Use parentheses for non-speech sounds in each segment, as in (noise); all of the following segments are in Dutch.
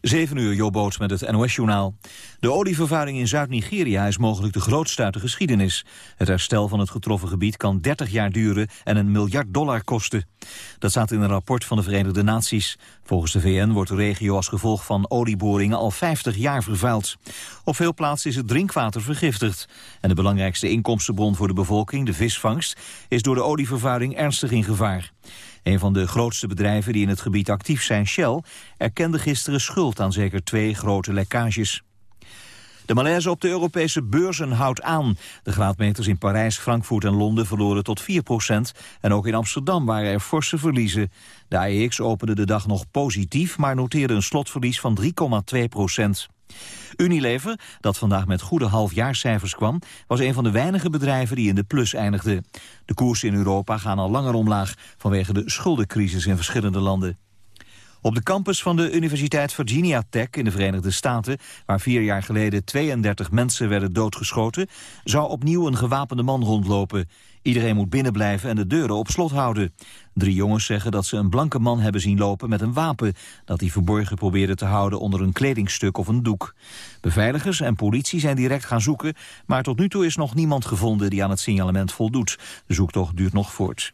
7 uur, Jobboot met het NOS-journaal. De olievervuiling in Zuid-Nigeria is mogelijk de grootste uit de geschiedenis. Het herstel van het getroffen gebied kan 30 jaar duren en een miljard dollar kosten. Dat staat in een rapport van de Verenigde Naties. Volgens de VN wordt de regio als gevolg van olieboringen al 50 jaar vervuild. Op veel plaatsen is het drinkwater vergiftigd. En de belangrijkste inkomstenbron voor de bevolking, de visvangst, is door de olievervuiling ernstig in gevaar. Een van de grootste bedrijven die in het gebied actief zijn, Shell, erkende gisteren schuld aan zeker twee grote lekkages. De malaise op de Europese beurzen houdt aan. De graadmeters in Parijs, Frankfurt en Londen verloren tot 4% En ook in Amsterdam waren er forse verliezen. De AEX opende de dag nog positief, maar noteerde een slotverlies van 3,2 Unilever, dat vandaag met goede halfjaarscijfers kwam... was een van de weinige bedrijven die in de plus eindigde. De koersen in Europa gaan al langer omlaag... vanwege de schuldencrisis in verschillende landen. Op de campus van de Universiteit Virginia Tech in de Verenigde Staten... waar vier jaar geleden 32 mensen werden doodgeschoten... zou opnieuw een gewapende man rondlopen. Iedereen moet binnenblijven en de deuren op slot houden. Drie jongens zeggen dat ze een blanke man hebben zien lopen met een wapen... dat hij verborgen probeerde te houden onder een kledingstuk of een doek. Beveiligers en politie zijn direct gaan zoeken... maar tot nu toe is nog niemand gevonden die aan het signalement voldoet. De zoektocht duurt nog voort.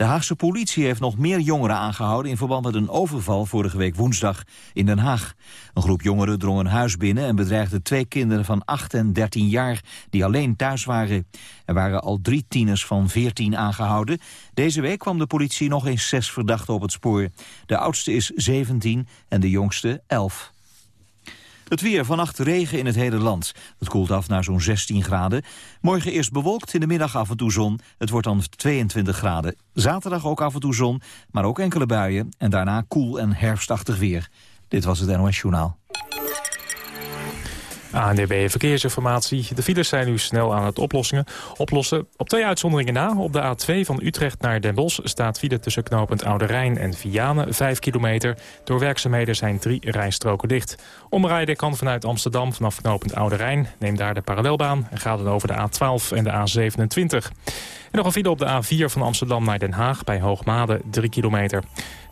De Haagse politie heeft nog meer jongeren aangehouden... in verband met een overval vorige week woensdag in Den Haag. Een groep jongeren drong een huis binnen... en bedreigde twee kinderen van 8 en 13 jaar die alleen thuis waren. Er waren al drie tieners van 14 aangehouden. Deze week kwam de politie nog eens zes verdachten op het spoor. De oudste is 17 en de jongste 11. Het weer, vannacht regen in het hele land. Het koelt af naar zo'n 16 graden. Morgen eerst bewolkt, in de middag af en toe zon. Het wordt dan 22 graden. Zaterdag ook af en toe zon, maar ook enkele buien. En daarna koel en herfstachtig weer. Dit was het NOS Journaal. ANDB Verkeersinformatie. De files zijn nu snel aan het oplossingen. oplossen. Op twee uitzonderingen na. Op de A2 van Utrecht naar Den Bosch staat file tussen knooppunt Oude Rijn en Vianen 5 kilometer. Door werkzaamheden zijn drie rijstroken dicht. Omrijden kan vanuit Amsterdam vanaf knooppunt Oude Rijn. Neem daar de parallelbaan en ga dan over de A12 en de A27. En nog een file op de A4 van Amsterdam naar Den Haag bij Hoogmade 3 kilometer.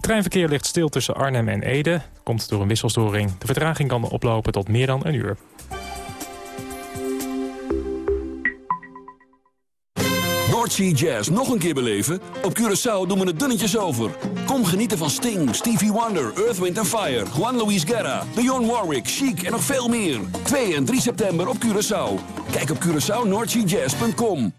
Treinverkeer ligt stil tussen Arnhem en Ede. Komt door een wisselstoring. De vertraging kan oplopen tot meer dan een uur. Jazz nog een keer beleven? Op Curaçao doen we het dunnetjes over. Kom genieten van Sting, Stevie Wonder, Earth, Wind Fire... Juan Luis Guerra, Dionne Warwick, Chic en nog veel meer. 2 en 3 september op Curaçao. Kijk op CuraçaoNoordseaJazz.com.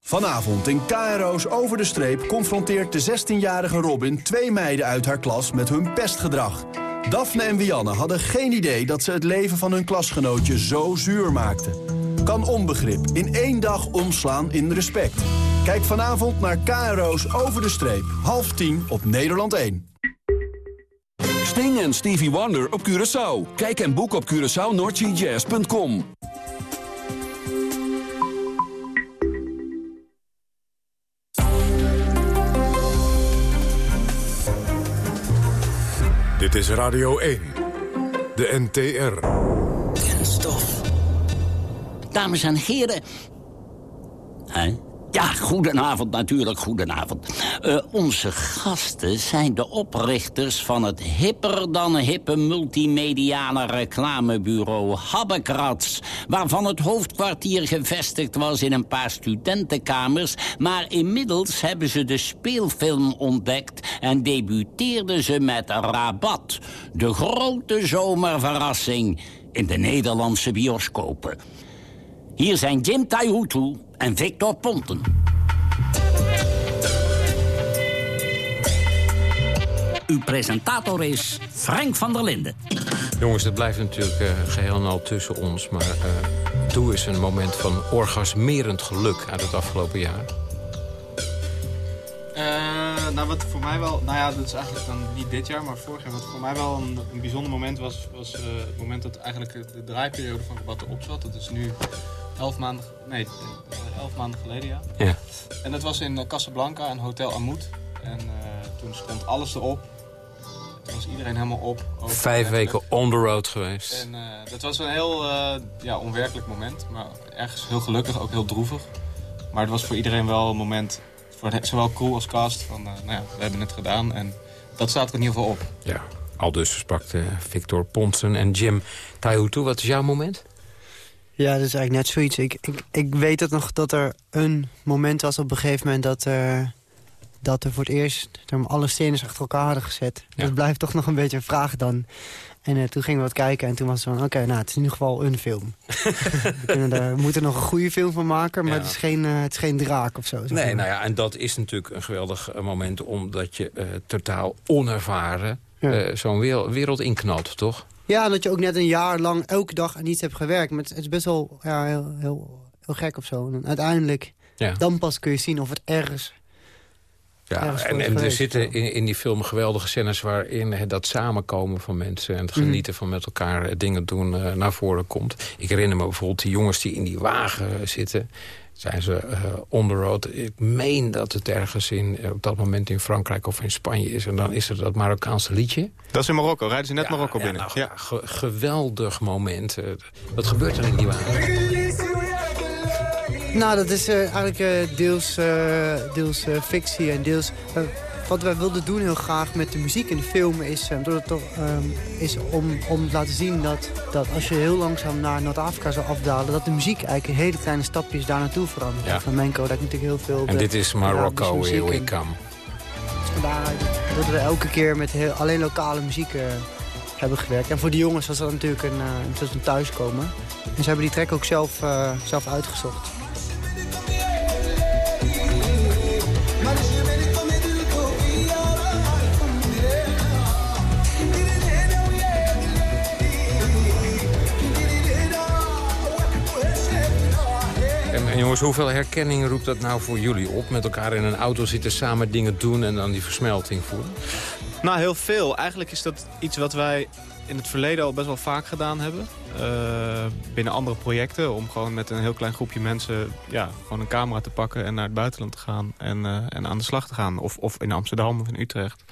Vanavond in KRO's Over de Streep confronteert de 16-jarige Robin... twee meiden uit haar klas met hun pestgedrag. Daphne en Wianne hadden geen idee dat ze het leven van hun klasgenootje zo zuur maakten kan onbegrip in één dag omslaan in respect. Kijk vanavond naar KRO's Over de Streep. Half tien op Nederland 1. Sting en Stevie Wonder op Curaçao. Kijk en boek op CuraçaoNordGJazz.com. Dit is Radio 1. De NTR. Kenstof. Dames en heren... Hè? Ja, goedenavond natuurlijk, goedenavond. Uh, onze gasten zijn de oprichters van het hipper dan hippe multimediale reclamebureau Habbekrats... waarvan het hoofdkwartier gevestigd was in een paar studentenkamers... maar inmiddels hebben ze de speelfilm ontdekt... en debuteerden ze met Rabat, de grote zomerverrassing... in de Nederlandse bioscopen. Hier zijn Jim Taihutu en Victor Ponten. Uw presentator is Frank van der Linden. Jongens, het blijft natuurlijk uh, geheel en al tussen ons... maar uh, doe eens een moment van orgasmerend geluk uit het afgelopen jaar. Uh, nou, wat voor mij wel... Nou ja, dat is eigenlijk dan niet dit jaar, maar vorig jaar. Wat voor mij wel een, een bijzonder moment was... was het moment dat eigenlijk de draaiperiode van Rabat erop zat. Dat is nu elf maanden, nee, elf maanden geleden, ja. ja. En dat was in Casablanca, een hotel Amoud. En uh, toen stond alles erop. Toen was iedereen helemaal op. Vijf weken on the road geweest. En uh, dat was een heel uh, ja, onwerkelijk moment. Maar ergens heel gelukkig, ook heel droevig. Maar het was voor iedereen wel een moment, voor zowel crew als cast, van nou ja, we hebben het gedaan. En dat staat er in ieder geval op. Ja, Al dus sprak Victor Ponsen en Jim Taihutu. Wat is jouw moment? Ja, dat is eigenlijk net zoiets. Ik, ik, ik weet het nog dat er een moment was op een gegeven moment... dat, eh, dat er voor het eerst er alle scènes achter elkaar hadden gezet. Dat blijft toch nog een beetje een vraag dan. En eh, toen gingen we wat kijken en toen was het van... oké, nou, het is in ieder geval een film. (laughs) we, er, moeten er nog een goede film van maken... maar Ja. het, is geen, eh, het is geen draak of zo. Nee, nou ja, en dat is natuurlijk een geweldig eh, moment... omdat je totaal onervaren Ja. zo'n wereld, wereld inknalt, toch? Ja, dat je ook net een jaar lang elke dag aan iets hebt gewerkt. Maar het, het is best wel ja, heel, heel, heel gek of zo. En uiteindelijk, Ja. dan pas kun je zien of het ergens... Ja, ergens en, is en er zitten in, in die film geweldige scènes... waarin eh, dat samenkomen van mensen... en het Mhm. genieten van met elkaar eh, dingen doen eh, naar voren komt. Ik herinner me bijvoorbeeld die jongens die in die wagen zitten... zijn ze on the road. Ik meen dat het ergens in, eh, op dat moment in Frankrijk of in Spanje is. En dan is er dat Marokkaanse liedje. Dat is in Marokko. Rijden ze net Ja, Marokko ja, binnen. nou, ja. ge- geweldig moment. Eh, Wat gebeurt er in die wagen? Nou, dat is eigenlijk eh, deels, eh, deels eh, fictie en deels... wat wij wilden doen heel graag met de muziek in de film is, eh, door het toch, ehm, is om, om te laten zien dat, dat als je heel langzaam naar Noord-Afrika zou afdalen... dat de muziek eigenlijk in hele kleine stapjes daar naartoe verandert. Ja. Flamenco, daar natuurlijk heel veel... En dit is Arabische Marokko, muziek here we en- come. Vandaar dat we elke keer met heel, alleen lokale muziek eh, hebben gewerkt. En voor die jongens was dat natuurlijk een, eh, een soort van thuiskomen. En ze hebben die track ook zelf, zelf uitgezocht. Jongens, hoeveel herkenning roept dat nou voor jullie op? Met elkaar in een auto zitten, samen dingen doen en dan die versmelting voelen? Nou, heel veel. Eigenlijk is dat iets wat wij in het verleden al best wel vaak gedaan hebben. Eh, binnen andere projecten. Om gewoon met een heel klein groepje mensen ja, gewoon een camera te pakken en naar het buitenland te gaan. En, eh, en aan de slag te gaan. Of, of in Amsterdam of in Utrecht.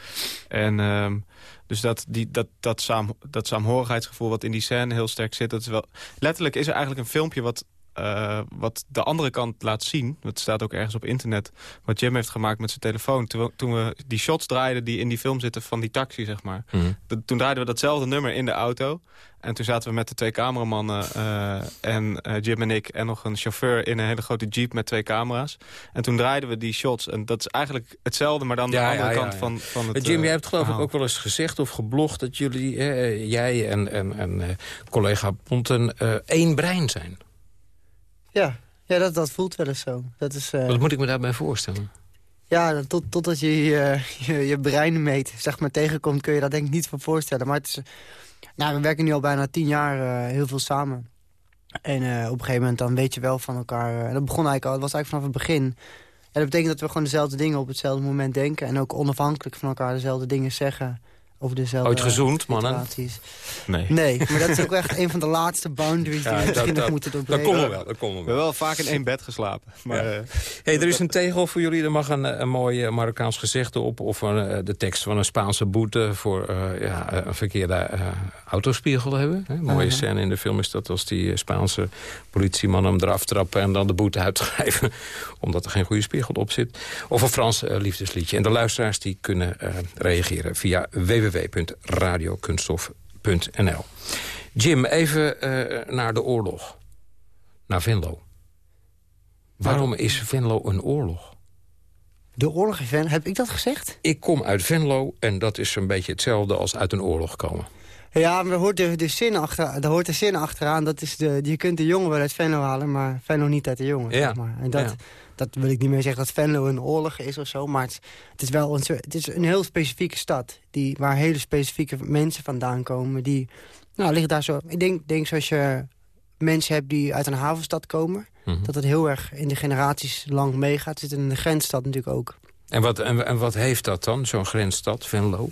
En ehm, dus dat, die, dat, dat, saam, dat saamhorigheidsgevoel wat in die scène heel sterk zit. Dat is wel, letterlijk is er eigenlijk een filmpje wat eh, wat de andere kant laat zien... dat staat ook ergens op internet... wat Jim heeft gemaakt met zijn telefoon. Toen we, toen we die shots draaiden die in die film zitten van die taxi, zeg maar. Mhm. Toen draaiden we datzelfde nummer in de auto. En toen zaten we met de twee cameramannen... eh, en eh, Jim en ik en nog een chauffeur in een hele grote jeep met twee camera's. En toen draaiden we die shots. En dat is eigenlijk hetzelfde, maar dan Ja, de andere ja, ja, kant van, van het Jim, jij hebt geloof ik ook wel eens gezegd of geblogd... dat jullie, jij en, en, en collega Ponten, één brein zijn. Ja, ja dat, dat voelt wel eens zo. Dat is, eh, Wat moet ik me daarbij voorstellen? Ja, dat- tot, totdat je je, je je brein meet, zeg maar, tegenkomt... kun je dat denk ik niet van voorstellen. Maar het is, nou, we werken nu al bijna tien jaar eh, heel veel samen. En eh, op een gegeven moment dan weet je wel van elkaar... en dat begon eigenlijk al, het was eigenlijk vanaf het begin. En dat betekent dat we gewoon dezelfde dingen op hetzelfde moment denken... en ook onafhankelijk van elkaar dezelfde dingen zeggen... over dezelfde Ooit gezoend, mannen? Nee. Nee, maar dat is ook echt een van de laatste boundaries... die we misschien nog moeten dat doorbreken. komt wel, dat komt We wel. hebben wel vaak in één bed geslapen. Maar, Ja. eh, Hey, er is een tegel voor jullie. Er mag een, eh, een mooi eh, Marokkaans gezegde op. Of een, de tekst van een Spaanse boete voor eh, ja, een verkeerde autospiegel hebben. Hè? Een mooie scène in de film is dat als die Spaanse politieman hem eraf trappen... en dan de boete uitschrijven (laughs) omdat er geen goede spiegel op zit. Of een Frans liefdesliedje. En de luisteraars die kunnen eh, reageren via www.radiokunststof.nl. Jim, even eh, naar de oorlog. Naar Venlo. Waarom is Venlo een oorlog? De oorlog in Ven, heb ik dat gezegd? Ik kom uit Venlo en dat is een beetje hetzelfde als uit een oorlog komen. Ja, maar er hoort de, de, zin achter, er hoort de zin achteraan. Dat is de, je kunt de jongen wel uit Venlo halen, maar Venlo niet uit de jongen. Ja. Zeg maar. En dat, Ja. Dat wil ik niet meer zeggen dat Venlo een oorlog is of zo. Maar het, het is wel een, het is een heel specifieke stad. Die, waar hele specifieke mensen vandaan komen. Die, nou, ligt daar zo. Ik denk, denk zoals je mensen hebt die uit een havenstad komen. Mhm. Dat het heel erg in de generaties lang meegaat. Het zit in de grensstad natuurlijk ook. En wat, en, en wat heeft dat dan, zo'n grensstad, Venlo?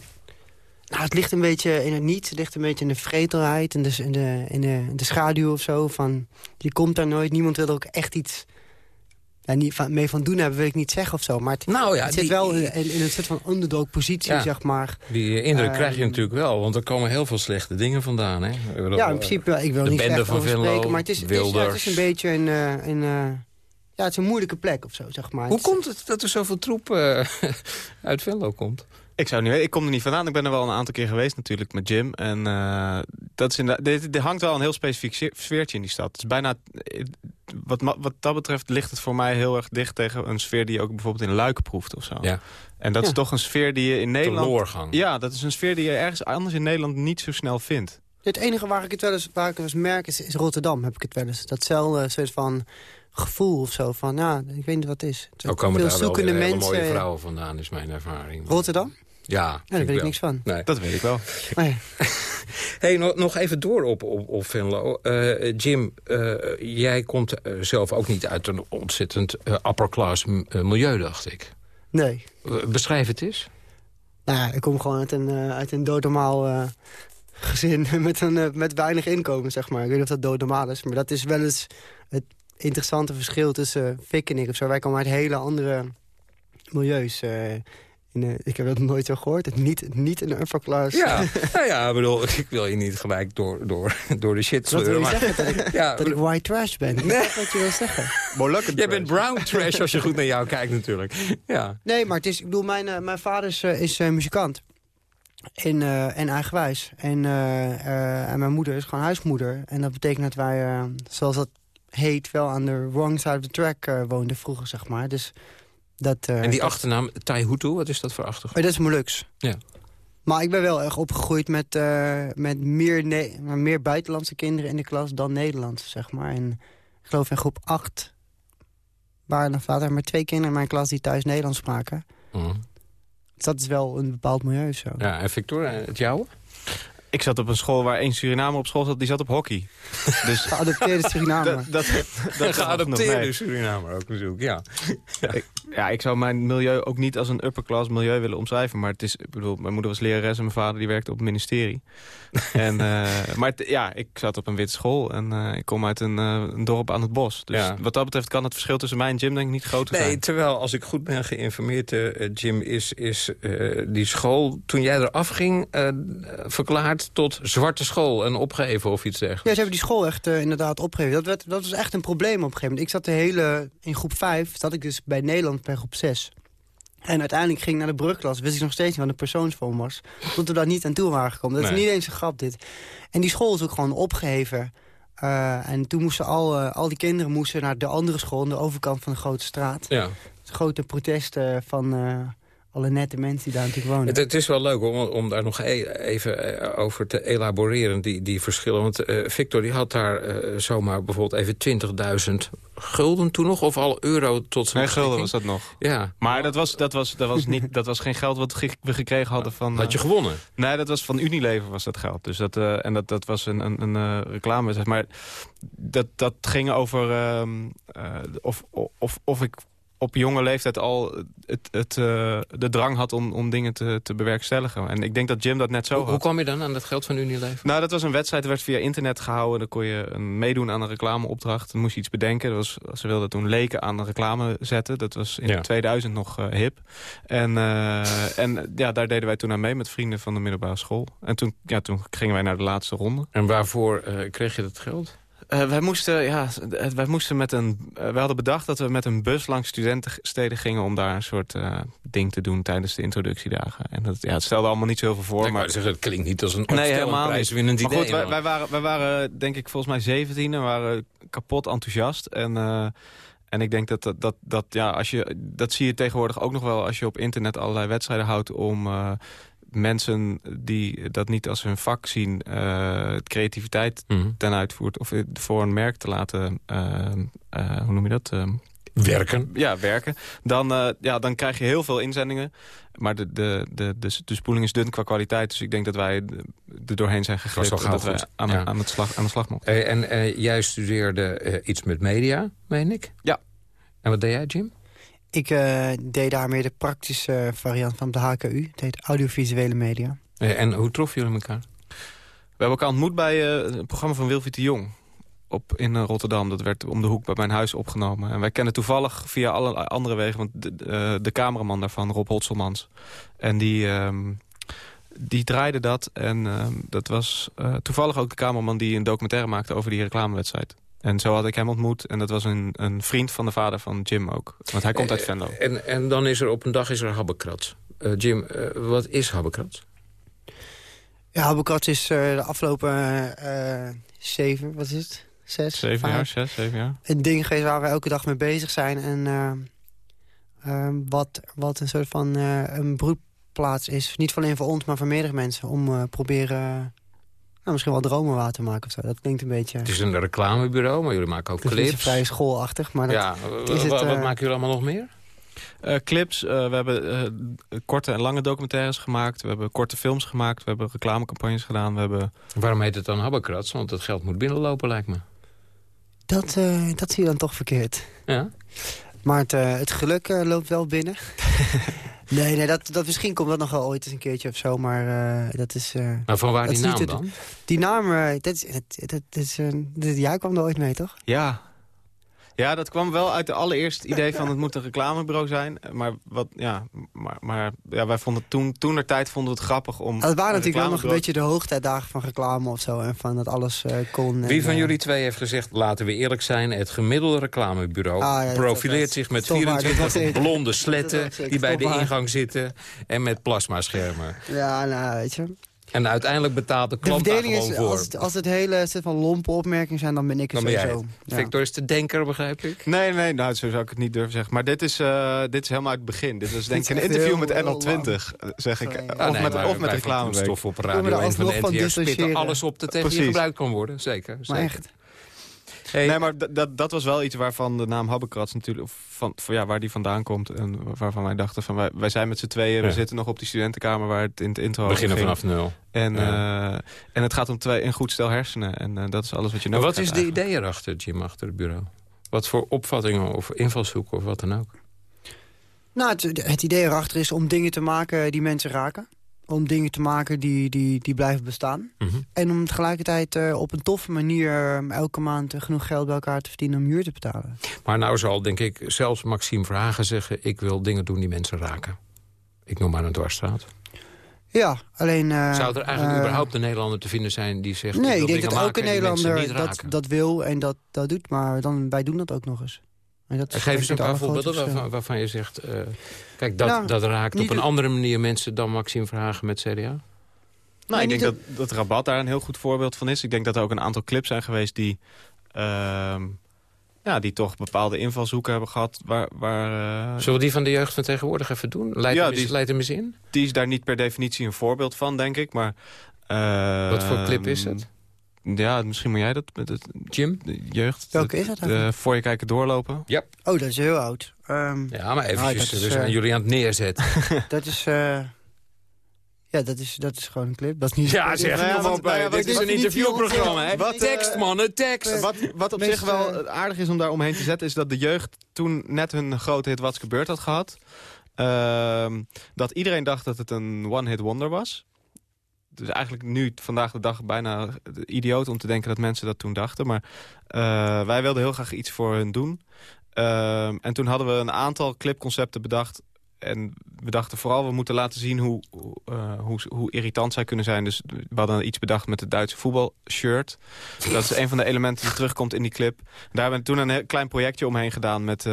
Nou, het ligt een beetje in het niets. Het ligt een beetje in de vretelheid, in de, in de, in de, in de schaduw of zo. Van, je komt daar nooit, niemand wil er ook echt iets ja, niet van, mee van doen hebben, wil ik niet zeggen of zo. Maar het, Nou ja, het zit die- wel in, een soort van underdog-positie, Ja. zeg maar. Die indruk krijg je Ehm, natuurlijk wel, want er komen heel veel slechte dingen vandaan. Hè? Bedoel, Ja, in principe, ik wil de niet bende slecht van over Venlo, spreken, maar het is, het, is, ja, het Wilders. is een beetje een... eh, een eh, ja, het is een moeilijke plek of zo, zeg maar. Hoe Het is- komt het dat er zoveel troep eh, (laughs) uit Venlo komt? Ik zou niet weten. Ik kom er niet vandaan. Ik ben er wel een aantal keer geweest natuurlijk met Jim. En uh, dat is inderdaad, dit, dit hangt wel een heel specifiek sfeertje in die stad. Het is bijna, wat, wat dat betreft ligt het voor mij heel erg dicht tegen een sfeer die je ook bijvoorbeeld in Luik proeft of zo. Ja. En dat is toch een sfeer die je in Nederland... Loorgang. Ja, dat is een sfeer die je ergens anders in Nederland niet zo snel vindt. Het enige waar ik het wel eens, waar ik wel eens merk is, is Rotterdam, heb ik het wel eens. Datzelfde soort van gevoel of zo. Van, ja, ik weet niet wat het is. Ook komen daar wel weer mensen, mooie vrouwen vandaan, is mijn ervaring. Rotterdam? Ja, ja daar weet ik niks van. Nee. Dat weet ik wel. Nee. (laughs) hey, nog, nog even door op, op, op Venlo. Uh, Jim, uh, jij komt uh, zelf ook niet uit een ontzettend upper class milieu, dacht ik. Nee. beschrijf het eens. Nou ja, ik kom gewoon uit een, uit een doodnormaal gezin (laughs) met, een, met weinig inkomen, zeg maar. Ik weet niet of dat doodnormaal is, maar dat is wel eens het interessante verschil tussen Fik en ik. Of zo. Wij komen uit hele andere milieus. Uh, ik heb dat nooit zo gehoord. Het niet, niet een upper class. Ja, nou (laughs) ja, bedoel, (laughs) ik wil je niet gelijk door, door, door de shit sleuren. Wat wil je zeggen? Dat ik, (laughs) ja, dat ik white trash ben? Nee. Dat wat je wil zeggen. Jij bent brown trash als je goed naar jou kijkt natuurlijk. Ja. Nee, maar het is, ik bedoel, mijn, uh, mijn vader is, uh, is muzikant. En, uh, en eigenwijs. En, en mijn moeder is gewoon huismoeder. En dat betekent dat wij, zoals dat heet, wel aan de wrong side of the track uh, woonde vroeger, zeg maar. Dus dat, uh, en die achternaam, Taihutu, wat is dat voor achtergrond? Dat is Molux. Ja. Maar ik ben wel erg opgegroeid met, uh, met meer, meer buitenlandse kinderen in de klas dan Nederlandse, zeg maar. En ik geloof in groep 8 waren er vader maar twee kinderen in mijn klas die thuis Nederlands spraken. Mm. Dus dat is wel een bepaald milieu zo. Ja, en Victor, het jouwe? Ik zat op een school waar één Surinamer op school zat, die zat op hockey. (laughs) Dus geadopteerde Surinamer. dat, dat, dat geadopteerde Surinamer ook natuurlijk, ja. ja. Ik, ja, ik zou mijn milieu ook niet als een upper class milieu willen omschrijven. Maar het is, ik bedoel, mijn moeder was lerares en mijn vader die werkte op het ministerie. (laughs) en, uh, maar ja, ik zat op een wit school en uh, ik kom uit een, uh, een, dorp aan het bos. Dus ja. wat dat betreft kan het verschil tussen mij en Jim denk ik niet groter nee, zijn. Nee, terwijl als ik goed ben geïnformeerd, Jim, is, is die school toen jij eraf ging verklaard tot zwarte school en opgeheven of iets dergelijks. Ja, ze hebben die school echt inderdaad opgeheven. Dat, werd, dat was echt een probleem op een gegeven moment. Ik zat de hele, in groep 5 zat ik dus bij Nederland bij groep 6. En uiteindelijk ging ik naar de brugklas. Wist ik nog steeds niet wat een persoonsvorm was. Tot we daar niet aan toe waren gekomen. Dat nee. is niet eens een grap dit. En die school is ook gewoon opgeheven. Uh, en toen moesten al, uh, al die kinderen moesten naar de andere school... aan de overkant van de grote straat. Ja. Grote protesten van... Alle nette mensen die daar natuurlijk wonen. Het, het is wel leuk om, om daar nog e even over te elaboreren, die, die verschillen. Want uh, Victor die had daar uh, zomaar bijvoorbeeld even 20.000 gulden toen nog, of al euro tot zijn Nee, gulden was dat nog. Ja. Maar dat was, dat was, dat was, niet, (laughs) dat was geen geld wat we gekregen hadden van... Had je gewonnen? Nee, dat was van Unilever was dat geld. Dus dat, uh, en dat, dat was een, een, een uh, reclame. Zeg maar dat, dat ging over uh, of, of, of ik op jonge leeftijd al het, het, uh, de drang had om, om dingen te, te bewerkstelligen. En ik denk dat Jim dat net zo hoe, had. Hoe kwam je dan aan dat geld van Unilever? Nou, dat was een wedstrijd, die werd via internet gehouden. Dan kon je een, meedoen aan een reclameopdracht. Dan moest je iets bedenken. Dat was, ze wilden toen leken aan de reclame zetten. Dat was in ja. 2000 nog uh, hip. En, uh, en ja, daar deden wij toen aan mee met vrienden van de middelbare school. En toen, ja, toen gingen wij naar de laatste ronde. En waarvoor kreeg je dat geld? Uh, wij, moesten, ja, wij moesten met een. Uh, we hadden bedacht dat we met een bus langs studentensteden gingen om daar een soort uh, ding te doen tijdens de introductiedagen. En dat, ja, het stelde allemaal niet zo heel veel voor. Nee, maar zeggen, het klinkt niet als een nee, helemaal prijswinnend maar idee. goed, wij, wij, waren, wij waren denk ik volgens mij 17 en waren kapot enthousiast. En, en ik denk dat dat, dat, dat ja, als je, dat zie je tegenwoordig ook nog wel als je op internet allerlei wedstrijden houdt om mensen die dat niet als hun vak zien... Uh, creativiteit Mhm. mm -hmm. ten uitvoert... of voor een merk te laten... Uh, uh, hoe noem je dat? werken. Ja, werken. Dan, ja, dan krijg je heel veel inzendingen. Maar de, de, de, de, de spoeling is dun qua kwaliteit. Dus ik denk dat wij er doorheen zijn geglipt. Dat dat wij aan, ja. aan, het slag, aan de slag mochten. en jij studeerde iets met media, meen ik? Ja. En wat deed jij, Jim? Ik uh, deed daarmee de praktische variant van de HKU. Het heet audiovisuele media. En hoe troffen jullie elkaar? We hebben elkaar ontmoet bij uh, het programma van Wilfried de Jong. Op, in uh, Rotterdam. Dat werd om de hoek bij mijn huis opgenomen. En wij kennen toevallig via alle andere wegen... want de, de, de cameraman daarvan, Rob Hotselmans. En die, um, die draaide dat. En uh, dat was toevallig ook de cameraman die een documentaire maakte... over die reclamewedstrijd. En zo had ik hem ontmoet. En dat was een, een vriend van de vader van Jim ook. Want hij komt uit Venlo. En, en dan is er op een dag is er habbekrats. Eh, Jim, eh, wat is habbekrats? Ja, Habbekrats is eh, de afgelopen eh, zeven, wat is het? Zes? Zeven vijf? jaar, zes, zeven jaar. Een ding geweest waar we elke dag mee bezig zijn. En eh, eh, wat, wat een soort van eh, een broedplaats is. Niet alleen voor ons, maar voor meerdere mensen. Om eh, proberen, eh, nou, misschien wel dromen waar te maken of zo. Dat klinkt een beetje... Het is een reclamebureau, maar jullie maken ook het is clips. vrij schoolachtig, maar dat, ja, is het, wa- wat eh, maken jullie allemaal nog meer? Eh, clips, eh, we hebben eh, korte en lange documentaires gemaakt. We hebben korte films gemaakt. We hebben reclamecampagnes gedaan. We hebben... Waarom heet het dan habbekrats? Want het geld moet binnenlopen, lijkt me. dat, eh, dat zie je dan toch verkeerd. Ja? Maar het, eh, het geluk eh, loopt wel binnen. (laughs) nee, nee dat, dat, misschien komt dat nog wel ooit eens een keertje of zo. Maar eh, dat is... eh, Maar van waar die naam het- dan? Die naam, eh, dat dat, dat, dat is, jij kwam er ooit mee, toch? Ja. Ja, dat kwam wel uit de allereerste idee van het moet een reclamebureau zijn. Maar, wat, ja, maar, maar ja, wij vonden toen, toen der tijd vonden we het grappig om... Het waren natuurlijk wel nog een beetje de hoogtijdagen van reclame of zo. En van dat alles eh, kon. en, Wie van eh, jullie twee heeft gezegd, laten we eerlijk zijn... het gemiddelde reclamebureau Ah, ja, profileert dat- zich met toch (laughs) waar, dat 24 was het. blonde sletten... die bij de ingang zitten en met plasmaschermen. Ja, nou, weet je. En uiteindelijk betaalt de De klant daar verdeling gewoon is, voor. als het, als het hele soort van lompe opmerkingen zijn, dan ben ik het Dan ben jij sowieso. het. Victor is de denker, begrijp ik. Nee, nee, nou, zo zou ik het niet durven zeggen. Maar dit is, eh, dit is helemaal uit het begin. Dit was denk ik is een interview heel- met heel NL20, eh, zeg ik. Sorry. Of Ah, nee, met, maar of met reclameweek. Stof op Radio er 1 van de NTR spitten alles op de tegen die Precies. gebruikt kan worden. Zeker. Maar zeker. echt. Hey, Nee, maar dat- dat, dat was wel iets waarvan de naam Habbekrats natuurlijk... of Van, van, ja, waar die vandaan komt. En waarvan wij dachten van... Wij, wij zijn met z'n tweeën, we zitten nog op die studentenkamer... waar het in het intro we beginnen vanaf nul. En, Ja. eh, en het gaat om twee, een goed stel hersenen. En eh, dat is alles wat je nodig wat is hebt de idee erachter, Jim, achter het bureau? Wat voor opvattingen of invalshoeken of wat dan ook? Nou, het, het idee erachter is om dingen te maken die mensen raken. Om dingen te maken die, die, die blijven bestaan. Mhm. En om tegelijkertijd eh, op een toffe manier eh, elke maand genoeg geld bij elkaar te verdienen om huur te betalen. Maar nou zal, denk ik, zelfs Maxime Verhagen zeggen... ik wil dingen doen die mensen raken. Ik noem maar een dwarsstraat. Ja, alleen... eh, Zou er eigenlijk eh, überhaupt een Nederlander te vinden zijn die zegt... Nee, wil ik denk dat elke Nederlander dat, dat wil en dat, dat doet. Maar dan, wij doen dat ook nog eens. En dat is Geef eens een paar voorbeelden waarvan, waarvan je zegt... eh, kijk, dat, Nou, dat raakt op een andere manier mensen dan Maxime Verhagen met CDA? Nou, Nee, ik denk dat, dat Rabat daar een heel goed voorbeeld van is. Ik denk dat er ook een aantal clips zijn geweest die... ehm, ja, die toch bepaalde invalshoeken hebben gehad. Waar, waar, eh, Zullen we die van de jeugd van tegenwoordig even doen? Leid, Ja, hem, eens, hem eens in. die is daar niet per definitie een voorbeeld van, denk ik. Maar, Wat voor clip is ehm, het? Ja, misschien moet jij dat met het, Jim? de jeugd. Welke is dat? De, voor je kijken doorlopen. Oh, dat is heel oud. Ehm, Ja, maar eventjes, Ah, is, we zijn eh, jullie aan het neerzetten. (laughs) Dat is... eh, ja, dat is, dat is gewoon een clip. Dat is niet... Ja, zeg, Nou ja, nou ja, dit is een interviewprogramma. hè? Wat, eh, tekst, mannen, tekst. Wat, wat op Meest, zich wel eh, aardig is om daar omheen te zetten... is dat de jeugd toen net hun grote hit Wat's Gebeurd had gehad. Ehm, dat iedereen dacht dat het een one-hit wonder was. Dus eigenlijk nu, vandaag de dag, bijna idioot om te denken dat mensen dat toen dachten. Maar eh, wij wilden heel graag iets voor hun doen. Ehm, en toen hadden we een aantal clipconcepten bedacht. En we dachten vooral, we moeten laten zien hoe, eh, hoe, hoe irritant zij kunnen zijn. Dus we hadden iets bedacht met het Duitse voetbalshirt. Dat is een van de elementen die terugkomt in die clip. Daar hebben we toen een klein projectje omheen gedaan met...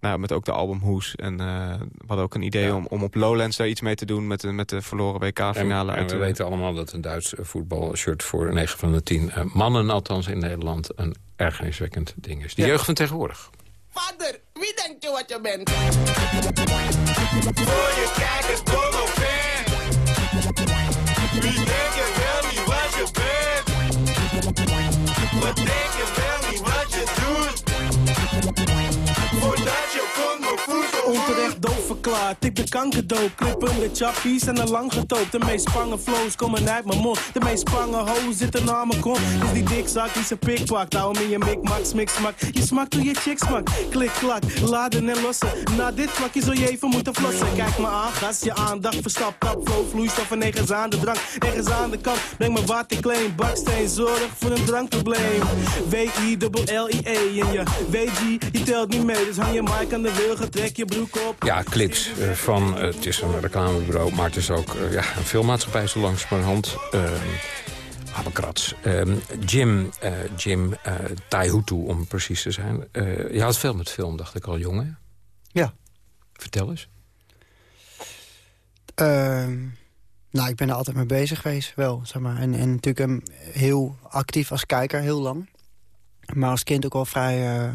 eh, nou, met ook de album Hoes. En eh, we hadden ook een idee Ja. om, om op Lowlands daar iets mee te doen... met de, met de verloren En, WK-finale. en uit we de- weten allemaal dat een Duits eh, voetbalshirt voor 9 van de 10 eh, mannen, althans in Nederland, een ergerniswekkend ding is. De jeugd van tegenwoordig. Vader, wie denk je wat je bent? Voor je kijkers. Wie denk je Onterecht doof verklaard, ik ben kankerdood Klippende chappies en een lang getoopt De meest spange flows komen uit mijn mond. De meest spange hoes zitten aan mijn kont. Is die dikzak die zijn pik pakt Hou hem in je Big Mac, smik smak. Je smakt hoe je chick smakt Klik klak, laden en lossen. Na dit vlakje zul je even moeten flossen. Kijk me aan, gas je aandacht Verstap, kap, flow, vloeistoffen Nergens aan de drank, nergens aan de kant. Breng me wat ik claim, baksteen Zorg voor een drankprobleem. W-I-L-L-I-E En je WG, die telt niet mee Dus hang je mic aan de wilgen, trek je broek op. Ja, clips eh, van, eh, het is een reclamebureau, maar het is ook eh, ja, een filmmaatschappij zo langzamerhand. Uh, Habekrats. Ehm, Jim, eh, Jim uh, Taihutu, om precies te zijn. Eh, je had veel met film, dacht ik al, jongen. Ja. Vertel eens. Ehm, nou, ik ben er altijd mee bezig geweest, wel, zeg maar. En, en natuurlijk um, heel actief als kijker, heel lang. Maar als kind ook al vrij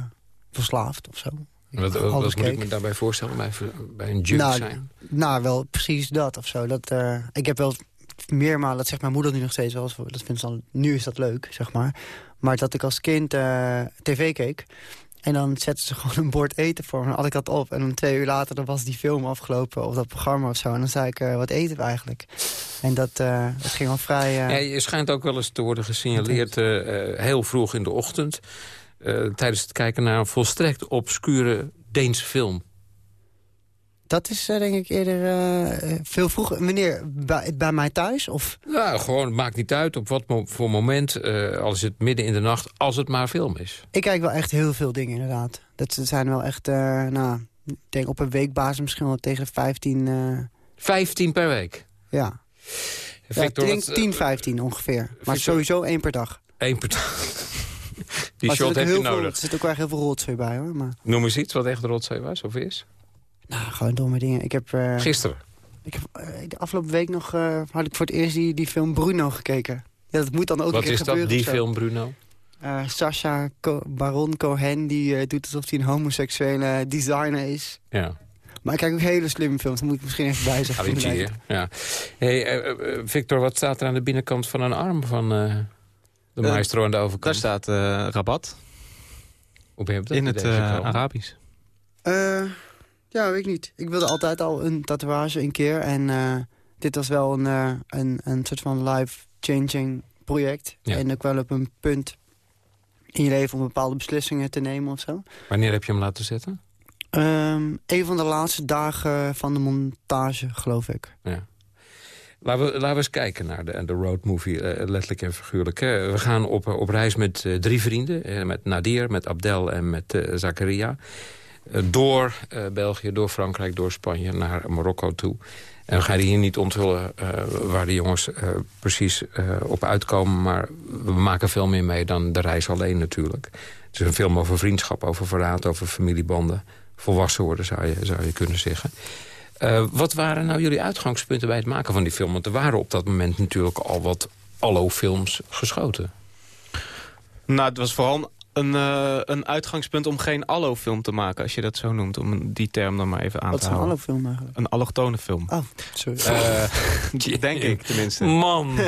verslaafd of zo. Wat, wat, moet ik me daarbij voorstellen? Bij, bij een junk nou, zijn? Nou, wel precies dat of zo. Dat, eh, ik heb wel meermalen, dat zegt mijn moeder nu nog steeds wel. Dat vindt ze dan, nu is dat leuk, zeg maar. Maar dat ik als kind eh, tv keek. En dan zetten ze (laughs) gewoon een bord eten voor me. Dan had ik dat op. En dan twee uur later dan was die film afgelopen. Of dat programma of zo. En dan zei ik, eh, wat eten we eigenlijk? En dat, dat ging al vrij... Ja, je schijnt ook wel eens te worden gesignaleerd heel vroeg in de ochtend... eh, tijdens het kijken naar een volstrekt obscure Deense film. Dat is eh, denk ik eerder eh, veel vroeger. Meneer, bij, bij mij thuis? Of... Nou, gewoon, het maakt niet uit op wat mo- voor moment, eh al is het midden in de nacht... als het maar film is. Ik kijk wel echt heel veel dingen, inderdaad. Dat zijn wel echt, nou, ik denk op een weekbasis misschien wel tegen de 15... eh, 15 per week. ja. Ja, ik denk wat, 10, 15 ongeveer. Maar sowieso één per dag. Eén per dag. Die Maar shot heb je veel- nodig. Er zit ook wel heel veel rotzooi bij, hoor. Maar, Noem eens iets wat echt rotzooi was of is. nou, gewoon domme dingen. Ik heb, eh, Gisteren. ik heb eh, de afgelopen week nog, eh, had ik voor het eerst die, die film Bruno gekeken. Ja, dat moet dan ook Wat een keer is dat, gebeuren die film, Bruno? Sacha Co- Baron Cohen, die doet alsof hij een homoseksuele designer is. Ja, Maar ik kijk ook hele slimme films, dat moet ik misschien even bij zeggen. Ja. Hey, Victor, wat staat er aan de binnenkant van een arm van de Eh, maestro aan de Daar overkant? staat eh, rabat Hoe ben je op dat in het eh? Arabisch. Eh, ja, weet ik niet. Ik wilde altijd al een tatoeage een keer. En eh, dit was wel een, eh, een, een soort van life-changing project. Ja. En ook wel op een punt in je leven om bepaalde beslissingen te nemen of zo. Wanneer heb je hem laten zetten? Ehm, een van de laatste dagen van de montage, geloof ik. Ja. Laten we, eens kijken naar de, de roadmovie, eh, letterlijk en figuurlijk. We gaan op, op reis met eh, drie vrienden. eh, met Nadir, met Abdel en met eh, Zakaria. Eh, door eh, België, door Frankrijk, door Spanje naar Marokko toe. En we gaan hier niet onthullen eh, waar de jongens eh, precies eh, op uitkomen. Maar we maken veel meer mee dan de reis alleen natuurlijk. Het is een film over vriendschap, over verraad, over familiebanden. Volwassen worden zou je, zou je kunnen zeggen. Eh, wat waren nou jullie uitgangspunten bij het maken van die film? Want er waren op dat moment natuurlijk al wat allo-films geschoten. Nou, het was vooral een, eh, een uitgangspunt om geen allo-film te maken, als je dat zo noemt. Om die term dan maar even aan Wat te is een houden. allo-film eigenlijk? Een allochtone film. Oh, sorry. Eh, (laughs) denk ik tenminste. Man! (laughs)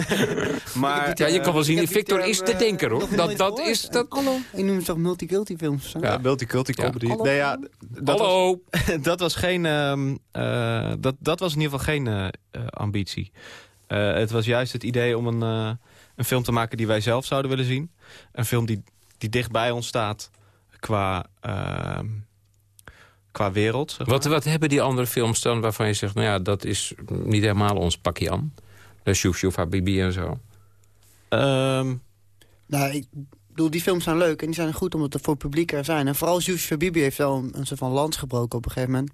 Maar Ja, je kan wel zien, Victor term, is de eh, denker, hoor. Dat, dat gehoord. is... Dat... Hallo? Ik noem het toch multiculti films? zo? Ja. multiculti comedy. Allo- Nee, ja, dat, was, Hallo! (laughs) dat was geen... ehm, eh, dat, dat was in ieder geval geen eh, eh, ambitie. Eh, het was juist het idee om een, eh, een film te maken die wij zelf zouden willen zien. Een film die, die dicht bij ons staat qua, ehm, qua wereld. zeg Wat, maar. wat hebben die andere films dan waarvan je zegt... nou ja, dat is niet helemaal ons pakje aan? De Shoef Shoef Habibi en zo. Ehm, Nou, ik bedoel, die films zijn leuk en die zijn goed omdat er voor het publiek er zijn. En vooral Jusuf Bibi heeft wel een, een soort van lans gebroken op een gegeven moment.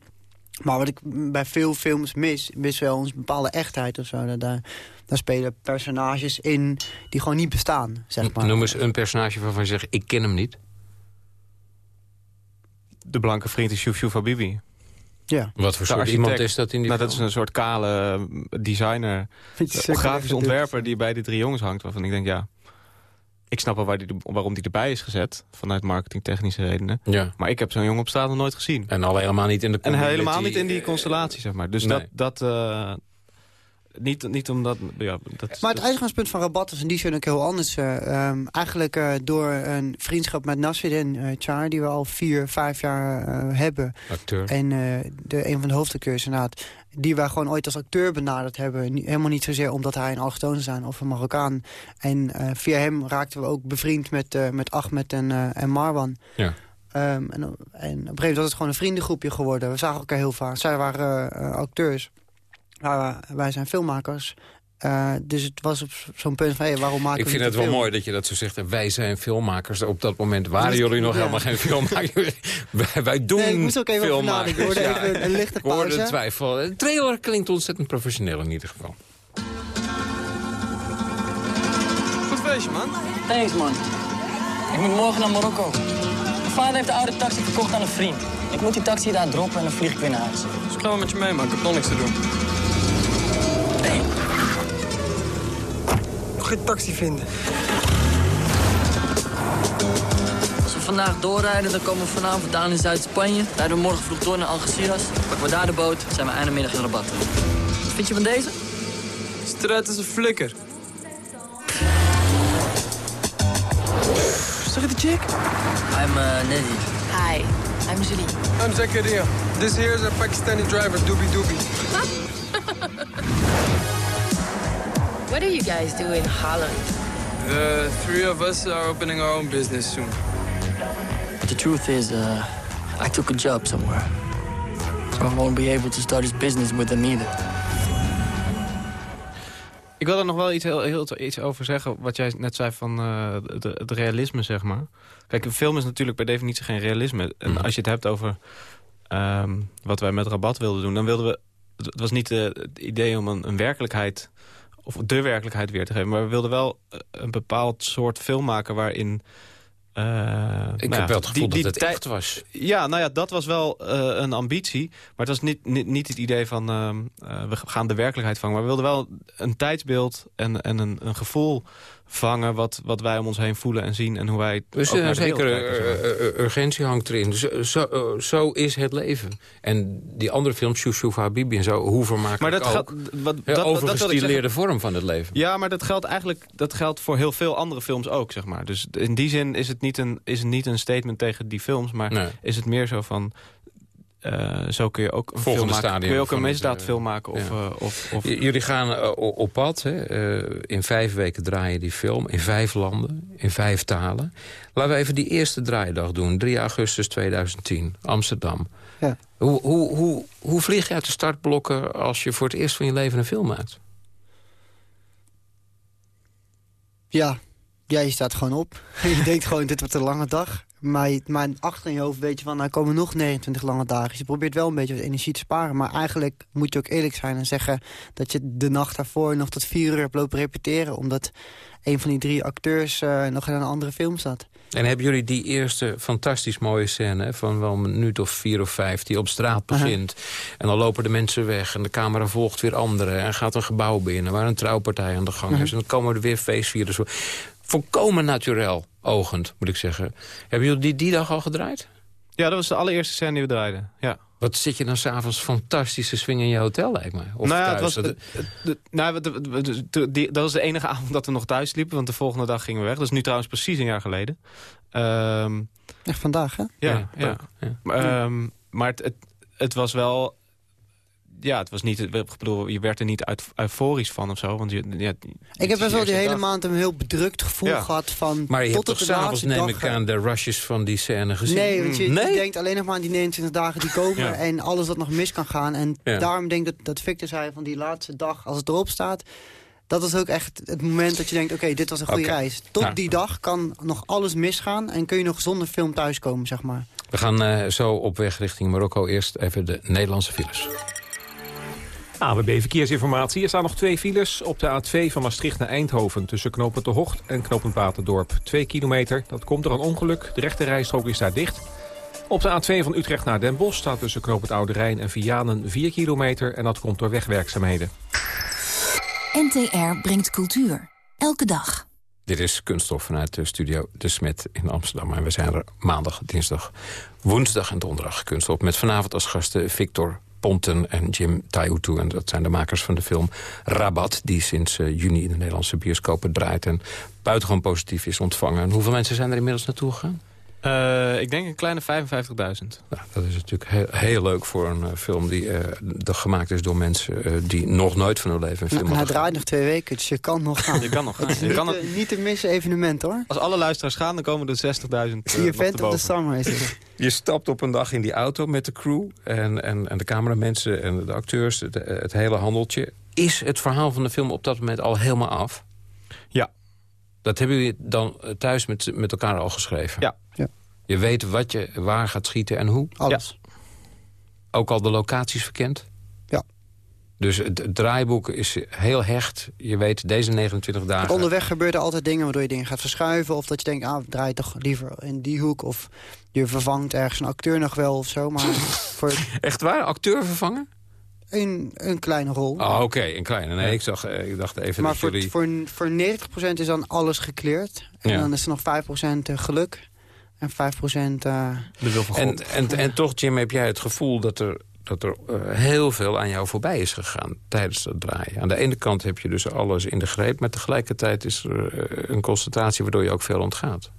Maar wat ik bij veel films mis, mis wel een bepaalde echtheid of zo. Daar, daar, daar spelen personages in die gewoon niet bestaan, zeg maar. Noem eens een personage waarvan je zegt, ik ken hem niet. de blanke vriend is Shuf Habibi. Ja. Wat voor De soort architect. iemand is dat in die Nou, dat is film? een soort kale eh, designer, (laughs) grafisch ontwerper... die bij die drie jongens hangt. Waarvan ik denk, ja... Ik snap wel waar die, waarom die erbij is gezet. Vanuit marketingtechnische redenen. Ja. Maar ik heb zo'n jongen op straat nog nooit gezien. En al helemaal niet in de En helemaal niet in die eh, constellatie, zeg maar. Dus nee. dat... dat eh, niet, niet omdat... Ja, dat, Maar het dat- uitgangspunt van Rabat was in die zin ook heel anders. eh, ehm, eigenlijk eh, door een vriendschap met Nasreddin uh, Char... die we al vier, vijf jaar eh, hebben. Acteur. En eh, de, een van de hoofdacteurs inderdaad... die wij gewoon ooit als acteur benaderd hebben. Helemaal niet zozeer omdat hij een allochtoon is of een Marokkaan. En eh, via hem raakten we ook bevriend met, eh, met Ahmed en, eh, en Marwan. Ja. Ehm, en, en op een gegeven moment was het gewoon een vriendengroepje geworden. We zagen elkaar heel vaak. Zij waren acteurs. Maar wij zijn filmmakers. Eh, dus het was op zo'n punt van, hey, waarom maken Ik we vind niet het wel mooi dat je dat zo zegt. Wij zijn filmmakers. Op dat moment waren Dus- jullie nog ja. helemaal geen filmmakers. (laughs) wij, wij doen Nee, ik moest ook even filmmakers. Ik hoorde even een (laughs) lichte Ik hoorde pauze. de twijfel. De trailer klinkt ontzettend professioneel in ieder geval. Goed feestje, man. Thanks, man. Ik moet morgen naar Marokko. Mijn vader heeft de oude taxi verkocht aan een vriend. Ik moet die taxi daar droppen en dan vlieg ik weer naar huis. Dus ik ga wel met je mee, maar ik heb nog niks te doen. Geen taxi vinden. Als we vandaag doorrijden, dan komen we vanavond aan in Zuid-Spanje. Rijden we morgen vroeg door naar Algeciras. Pakken we daar de boot, zijn we einde middag in Rabat. Wat vind je van deze? Straat is een flikker. Zeg het de chick? I'm uh, Neddy. Hi, I'm Julie. I'm Zakaria. This here is a Pakistani driver, Doobie Doobie. (laughs) What do you guys do in Holland? The three of us are opening our own business soon. The truth is, uh, I took a job somewhere. So I won't be able to start his business with them either. Ik wil er nog wel iets, heel, heel, iets over zeggen. Wat jij net zei van eh, het, het realisme, zeg maar. Kijk, een film is natuurlijk per definitie geen realisme. En als je het hebt over ehm, wat wij met Rabat wilden doen... dan wilden we... Het was niet eh, het idee om een, een werkelijkheid... of de werkelijkheid weer te geven. Maar we wilden wel eh, een bepaald soort film maken waarin... eh, Ik nou heb wel het gevoel die- dat die het echt was. ja, nou ja, dat was wel eh, een ambitie. Maar het was niet, niet, niet het idee van ehm, eh, we gaan de werkelijkheid vangen. Maar we wilden wel een tijdsbeeld en, en een, een gevoel vangen... Wat, wat wij om ons heen voelen en zien en hoe wij Dus een zekere urgentie hangt erin. Zo, eh, zo is het leven. En die andere films, Shushu Habibi en zo, hoe vermakelijk Maar dat ook. geldt- wat- dat- dat overgestileerde vorm van het leven. Ja, maar dat geldt eigenlijk dat geldt voor heel veel andere films ook, zeg maar. Dus in die zin is het niet een, is het niet een statement tegen die films... maar Nee. is het meer zo van... eh, zo kun je ook een Volgende film maken. Kun je ook van een het, misdaadfilm maken of, ja. eh, of, of Jullie gaan eh, op pad. Hè? Eh, in vijf weken draaien die film. In vijf landen. In vijf talen. Laten we even die eerste draaidag doen. 3 augustus 2010. Amsterdam. Ja. Hoe, hoe, hoe, hoe vlieg je uit de startblokken als je voor het eerst van je leven een film maakt? Ja. Ja, je staat gewoon op. (laughs) je denkt gewoon, dit wordt een lange dag. Maar, je- maar achter in je hoofd weet je van, nou komen nog 29 lange dagen. Dus je probeert wel een beetje wat energie te sparen. Maar eigenlijk moet je ook eerlijk zijn en zeggen... dat je de nacht daarvoor nog tot vier uur hebt lopen repeteren. Omdat een van die drie acteurs eh, nog in een andere film zat. En hebben jullie die eerste fantastisch mooie scène... van wel een minuut of vier of vijf die op straat begint... en dan lopen de mensen weg en de camera volgt weer anderen... en gaat een gebouw binnen waar een trouwpartij aan de gang is... en dan komen er weer feestvierders. Volkomen naturel, ogend, moet ik zeggen. Hebben jullie die die dag al gedraaid? Ja, dat was de allereerste scène die we draaiden. Ja. Wat zit je dan s'avonds fantastische swing in je hotel, lijkt mij? Of nou ja, het was, Dat- het- het- nou, die- was de enige (laughs) avond dat we nog thuis liepen. Want de volgende dag gingen we weg. Dat is nu trouwens precies een jaar geleden. Ehm, Echt vandaag, hè? ja, Ja, ja. ja. Maar, ehm, maar het, het, het was wel... Ja, het was niet... Ik bedoel, je werd er niet uit, euforisch van of zo. Want je, ja, Ik heb best wel die hele maand een heel bedrukt gevoel Ja. gehad van... maar je tot hebt toch s'avonds, neem ik eh, aan, de rushes van die scène gezien? Nee, want je, denkt alleen nog maar aan die 29 dagen die komen... Ja. en alles wat nog mis kan gaan. En Ja. daarom denk ik dat, dat Victor zei van die laatste dag, als het erop staat... dat is ook echt het moment dat je denkt, oké, dit was een goede reis. Tot Nou. die dag kan nog alles misgaan... en kun je nog zonder film thuiskomen, zeg maar. We gaan eh, zo op weg richting Marokko. Eerst even de Nederlandse files. AWB Verkeersinformatie. Er staan nog twee files op de A2 van Maastricht naar Eindhoven... tussen knooppunt De Hocht en knooppunt Baterdorp. Twee kilometer, dat komt door een ongeluk. De rechte rijstrook is daar dicht. Op de A2 van Utrecht naar Den Bosch staat tussen knooppunt Oude Rijn en Vianen 4 kilometer... en dat komt door wegwerkzaamheden. NTR brengt cultuur. Elke dag. Dit is Kunststof vanuit de studio De Smet in Amsterdam. En we zijn er maandag, dinsdag, woensdag en donderdag Kunststof. Met vanavond als gasten Victor Ponten en Jim Taiutu. En dat zijn de makers van de film Rabat... die sinds eh, juni in de Nederlandse bioscopen draait... en buitengewoon positief is ontvangen. En hoeveel mensen zijn er inmiddels naartoe gegaan? Eh, ik denk een kleine 55.000. Nou, dat is natuurlijk heel, heel leuk voor een eh, film die eh, de- gemaakt is door mensen... eh, die nog nooit van hun leven een film Nou, en hij hadden draait nog twee weken, dus je kan nog gaan. (laughs) Je kan nog gaan. Het is Je niet, kan nog- niet te missen evenement, hoor. Als alle luisteraars gaan, dan komen er 60.000 uh, event of the summer is het. (laughs) Je stapt op een dag in die auto met de crew en, en, en de cameramensen en de acteurs, het, het hele handeltje. Is het verhaal van de film op dat moment al helemaal af? Dat hebben jullie dan eh, thuis met, met elkaar al geschreven? Ja. ja. Je weet wat je waar gaat schieten en hoe? Alles. Ook al de locaties verkend? Ja. Dus het, het draaiboek is heel hecht. Je weet deze 29 dagen... Onderweg gebeuren altijd dingen waardoor je dingen gaat verschuiven. Of dat je denkt, ah, draai toch liever in die hoek. Of je vervangt ergens een acteur nog wel of zo. Maar (laughs) voor, Echt waar? Acteur vervangen? Een, een kleine rol. Oh, oké, een kleine. Nee, ik, zag, eh, ik dacht even maar dat voor, jullie... voor, voor 90% is dan alles gekleerd. En Ja. dan is er nog 5% geluk. En 5% eh de wil van En, en, en toch, Jim, heb jij het gevoel dat er, dat er eh, heel veel aan jou voorbij is gegaan tijdens dat draaien. Aan de ene kant heb je dus alles in de greep... maar tegelijkertijd is er eh, een concentratie waardoor je ook veel ontgaat.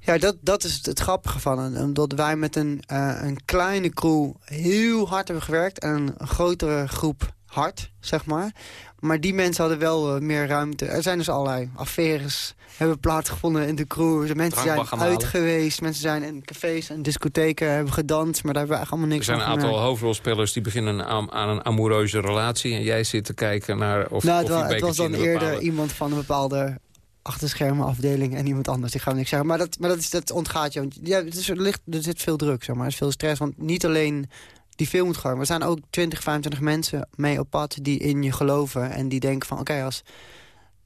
Ja, dat, dat is het, grappige van. Omdat wij met een, eh, een kleine crew heel hard hebben gewerkt. En een grotere groep hard, zeg maar. Maar die mensen hadden wel eh, meer ruimte. Er zijn dus allerlei affaires hebben plaatsgevonden in de crew. Mensen zijn uit geweest. Mensen zijn in cafés en discotheken hebben gedanst. Maar daar hebben we eigenlijk allemaal Er niks zijn een aantal hoofdrolspelers die beginnen aan, aan een amoureuze relatie... en jij zit te kijken naar of, nou, of het, die het was dan eerder bepaalde- iemand van een bepaalde achterschermenafdeling en iemand anders. Ik ga niks zeggen. Maar dat, maar dat, is, dat ontgaat je. Want ja, het is, er, ligt, er zit veel druk, zeg maar. Er is veel stress. Want niet alleen die film moet gaan. Er zijn ook 20, 25 mensen mee op pad die in je geloven. En die denken van, oké, als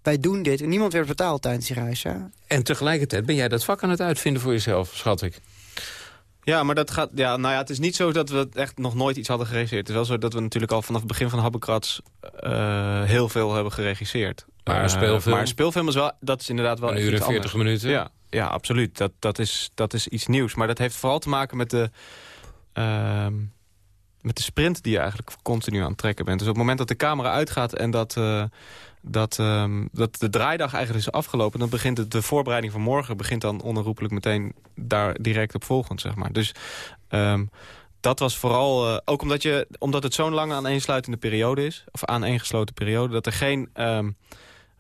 wij doen dit... En niemand werd betaald tijdens die reis, hè? En tegelijkertijd ben jij dat vak aan het uitvinden voor jezelf, schat ik. Ja, maar dat gaat. Ja, nou ja, het is niet zo dat we echt nog nooit iets hadden geregisseerd. Het is wel zo dat we natuurlijk al vanaf het begin van Habbekrats eh, heel veel hebben geregisseerd. Maar een Eh, speelfilm? maar een speelfilm is wel, dat is inderdaad wel Een uur en iets 40 anders. minuten? Ja, ja absoluut. Dat, dat, is, dat is iets nieuws. Maar dat heeft vooral te maken met de, ehm, met de sprint die je eigenlijk continu aan het trekken bent. Dus op het moment dat de camera uitgaat en dat, eh, dat, ehm, dat de draaidag eigenlijk is afgelopen... dan begint het, de voorbereiding van morgen begint dan onherroepelijk meteen daar direct op volgend, zeg maar. Dus ehm, dat was vooral, eh, ook omdat, je, omdat het zo'n lange aaneensluitende periode is... of aaneengesloten periode, dat er geen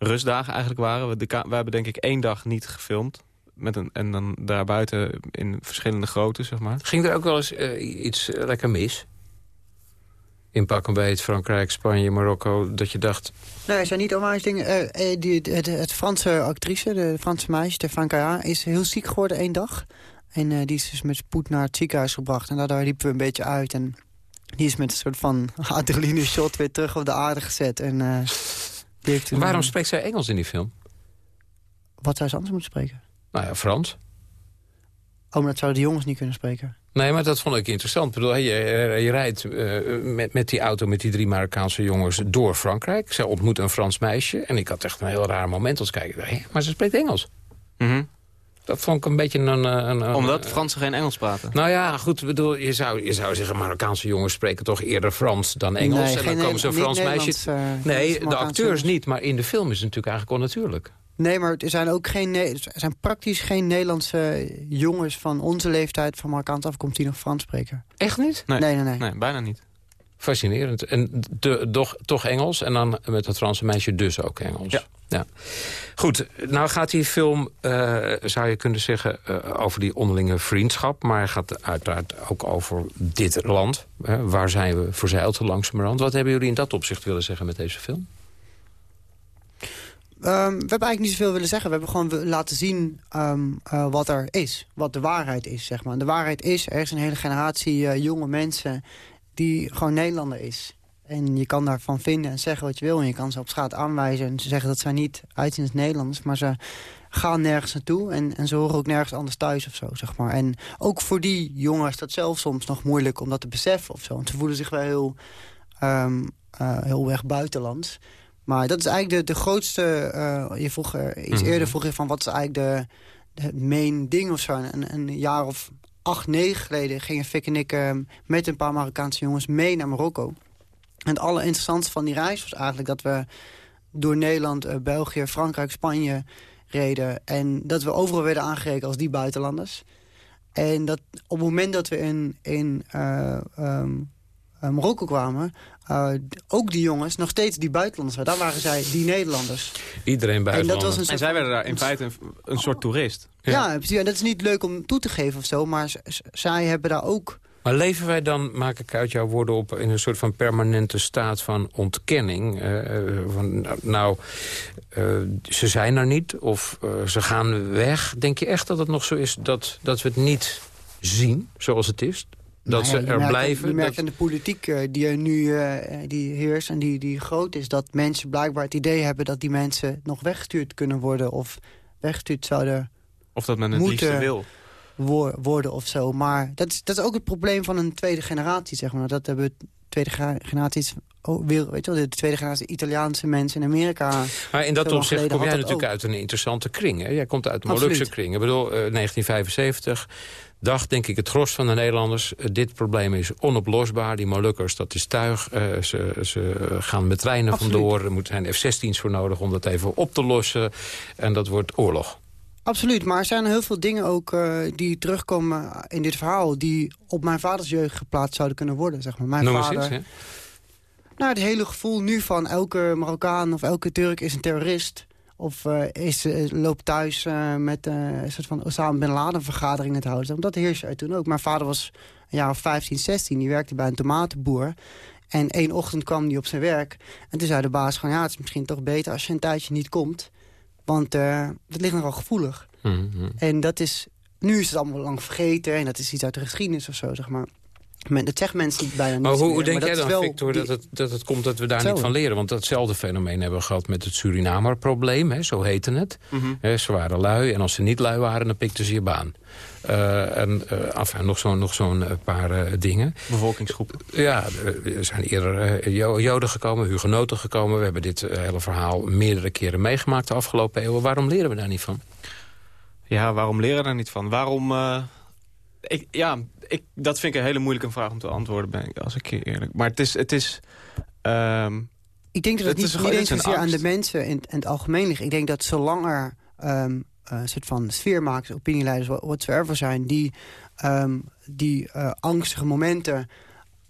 rustdagen eigenlijk waren. We, de, we hebben denk ik één dag niet gefilmd. Met een, en dan daarbuiten in verschillende groottes, zeg maar. Ging er ook wel eens eh, iets eh, lekker mis? In pak een beet, Frankrijk, Spanje, Marokko, dat je dacht... Nee, er zijn niet onwijs dingen. Eh, eh, die, het, het Franse actrice, de Franse meisje, Stefan Kaya, is heel ziek geworden één dag. En eh, die is dus met spoed naar het ziekenhuis gebracht. En daardoor liepen we een beetje uit. En die is met een soort van (laughs) adrenaline shot weer terug op de aarde gezet. En, eh, die heeft toen, Waarom spreekt zij Engels in die film? Wat zou ze anders moeten spreken? Nou ja, Frans. Oh, maar dat zouden de jongens niet kunnen spreken. Nee, maar dat vond ik interessant. Ik bedoel, je, rijdt eh, met, met die auto met die drie Marokkaanse jongens door Frankrijk. Zij ontmoet een Frans meisje. En ik had echt een heel raar moment als kijken. Hé, Maar ze spreekt Engels. Dat vond ik een beetje een... een, een. Omdat Fransen geen Engels praten. Nou ja, goed, bedoel, je zou, je zou zeggen... Marokkaanse jongens spreken toch eerder Frans dan Engels. Nee, en dan geen komen ze een Ne- Frans meisje... Eh, nee, de acteurs niet, maar in de film is het natuurlijk eigenlijk onnatuurlijk. Nee, maar er zijn ook geen, er zijn praktisch geen Nederlandse jongens van onze leeftijd... van Marokkaanse afkomst die nog Frans spreken. Echt niet? Nee, nee, nee. Nee, bijna niet. Fascinerend. En de, doch, toch Engels en dan met het Franse meisje dus ook Engels. Ja. Goed, nou gaat die film, eh, zou je kunnen zeggen, eh, over die onderlinge vriendschap. Maar hij gaat uiteraard ook over dit land. Hè. Waar zijn we verzeild langzamerhand? Wat hebben jullie in dat opzicht willen zeggen met deze film? Ehm, we hebben eigenlijk niet zoveel willen zeggen. We hebben gewoon laten zien ehm, eh, wat er is. Wat de waarheid is, zeg maar. De waarheid is, er is een hele generatie eh, jonge mensen... die gewoon Nederlander is. En je kan daarvan vinden en zeggen wat je wil. En je kan ze op straat aanwijzen en ze zeggen dat zij niet uitzien als Nederlanders. Maar ze gaan nergens naartoe en, en ze horen ook nergens anders thuis of zo, zeg maar. En ook voor die jongens is dat zelf soms nog moeilijk om dat te beseffen of zo. Want ze voelen zich wel heel, ehm, eh, heel erg buitenlands. Maar dat is eigenlijk de, de grootste... eh, je vroeg er iets Mhm. eerder vroeg je van wat is eigenlijk de, de main ding of zo. En een jaar of acht, negen geleden gingen Fik en ik eh, met een paar Marokkaanse jongens mee naar Marokko. En het allerinteressantste van die reis was eigenlijk dat we door Nederland, eh, België, Frankrijk, Spanje reden. En dat we overal werden aangerekend als die buitenlanders. En dat op het moment dat we in, in eh, ehm, eh, Marokko kwamen... eh, ook die jongens nog steeds die buitenlanders waren. Daar waren zij die Nederlanders. Iedereen En dat buitenlander. was een En soort zij werden daar in feite een, een soort toerist. Ja, precies. En dat is niet leuk om toe te geven of zo. Maar zij hebben daar ook... Maar leven wij dan, maak ik uit jouw woorden op... in een soort van permanente staat van ontkenning? eh, eh, van, nou, eh, ze zijn er niet of eh, ze gaan weg. Denk je echt dat het nog zo is dat, dat we het niet zien zoals het is? Dat Nou ja, ze je er merkt- blijven? Je merkt dat- aan de politiek eh, die er nu eh, die heerst en die, die groot is... dat mensen blijkbaar het idee hebben dat die mensen nog weggestuurd kunnen worden... of weggestuurd zouden Of dat men het liefste wil. wo- worden of zo. Maar dat is, dat is ook het probleem van een tweede generatie, zeg maar. Dat hebben we tweede gra- generatie is... Oh, wereld, weet je wel, de tweede generatie Italiaanse mensen in Amerika. Maar in dat opzicht kom jij natuurlijk ook. uit een interessante kring. Hè? Jij komt uit de. Molukse kring. Ik bedoel, eh, 1975 dacht denk ik het gros van de Nederlanders... eh, dit probleem is onoplosbaar. Die Molukkers, dat is tuig. Eh, ze, ze gaan met treinen Absoluut. vandoor. Er moeten zijn F-16's voor nodig om dat even op te lossen. En dat wordt oorlog. Absoluut, maar er zijn heel veel dingen ook eh, die terugkomen in dit verhaal... die op mijn vaders jeugd geplaatst zouden kunnen worden, zeg maar. Mijn Noem vader, hè? Nou, het hele gevoel nu van elke Marokkaan of elke Turk is een terrorist... of eh, is, eh, loopt thuis eh, met een soort van Osama Bin Laden vergaderingen te houden. Dat heerste er toen ook. Mijn vader was een jaar of 15, 16. Die werkte bij een tomatenboer. En één ochtend kwam hij op zijn werk. En toen zei de baas gewoon... ja, het is misschien toch beter als je een tijdje niet komt. Want dat ligt nogal gevoelig. Mhm. En dat is... Nu is het allemaal lang vergeten. En dat is iets uit de geschiedenis of zo, zeg maar. Men, dat zeggen mensen bijna niet Maar hoe, meer, denk maar jij dat dan, wel Victor, die- dat het, dat het komt dat we daar niet van leren? Want datzelfde fenomeen hebben we gehad met het Surinamer-probleem. hè, Zo heette het. Mhm. Hè, ze waren lui en als ze niet lui waren, dan pikten ze je baan. Eh, en uh, enfin, nog zo'n nog zo'n, eh, paar eh, dingen. Bevolkingsgroepen. Ja, er zijn eerder eh, Jo- Joden gekomen, Hugenoten gekomen. We hebben dit eh, hele verhaal meerdere keren meegemaakt de afgelopen eeuwen. Waarom leren we daar niet van? Ja, waarom leren we daar niet van? Waarom... eh, ik, ja, ik, dat vind ik een hele moeilijke vraag om te antwoorden, ben ik, als ik eerlijk... Maar het is... Het is ehm, Ik denk dat het, Het is niet, niet eens zozeer aan de mensen in, in het algemeen ligt. Ik denk dat zolang er ehm, een soort van sfeermakers, opinieleiders, wha- whatsoever zijn... die ehm, die eh, angstige momenten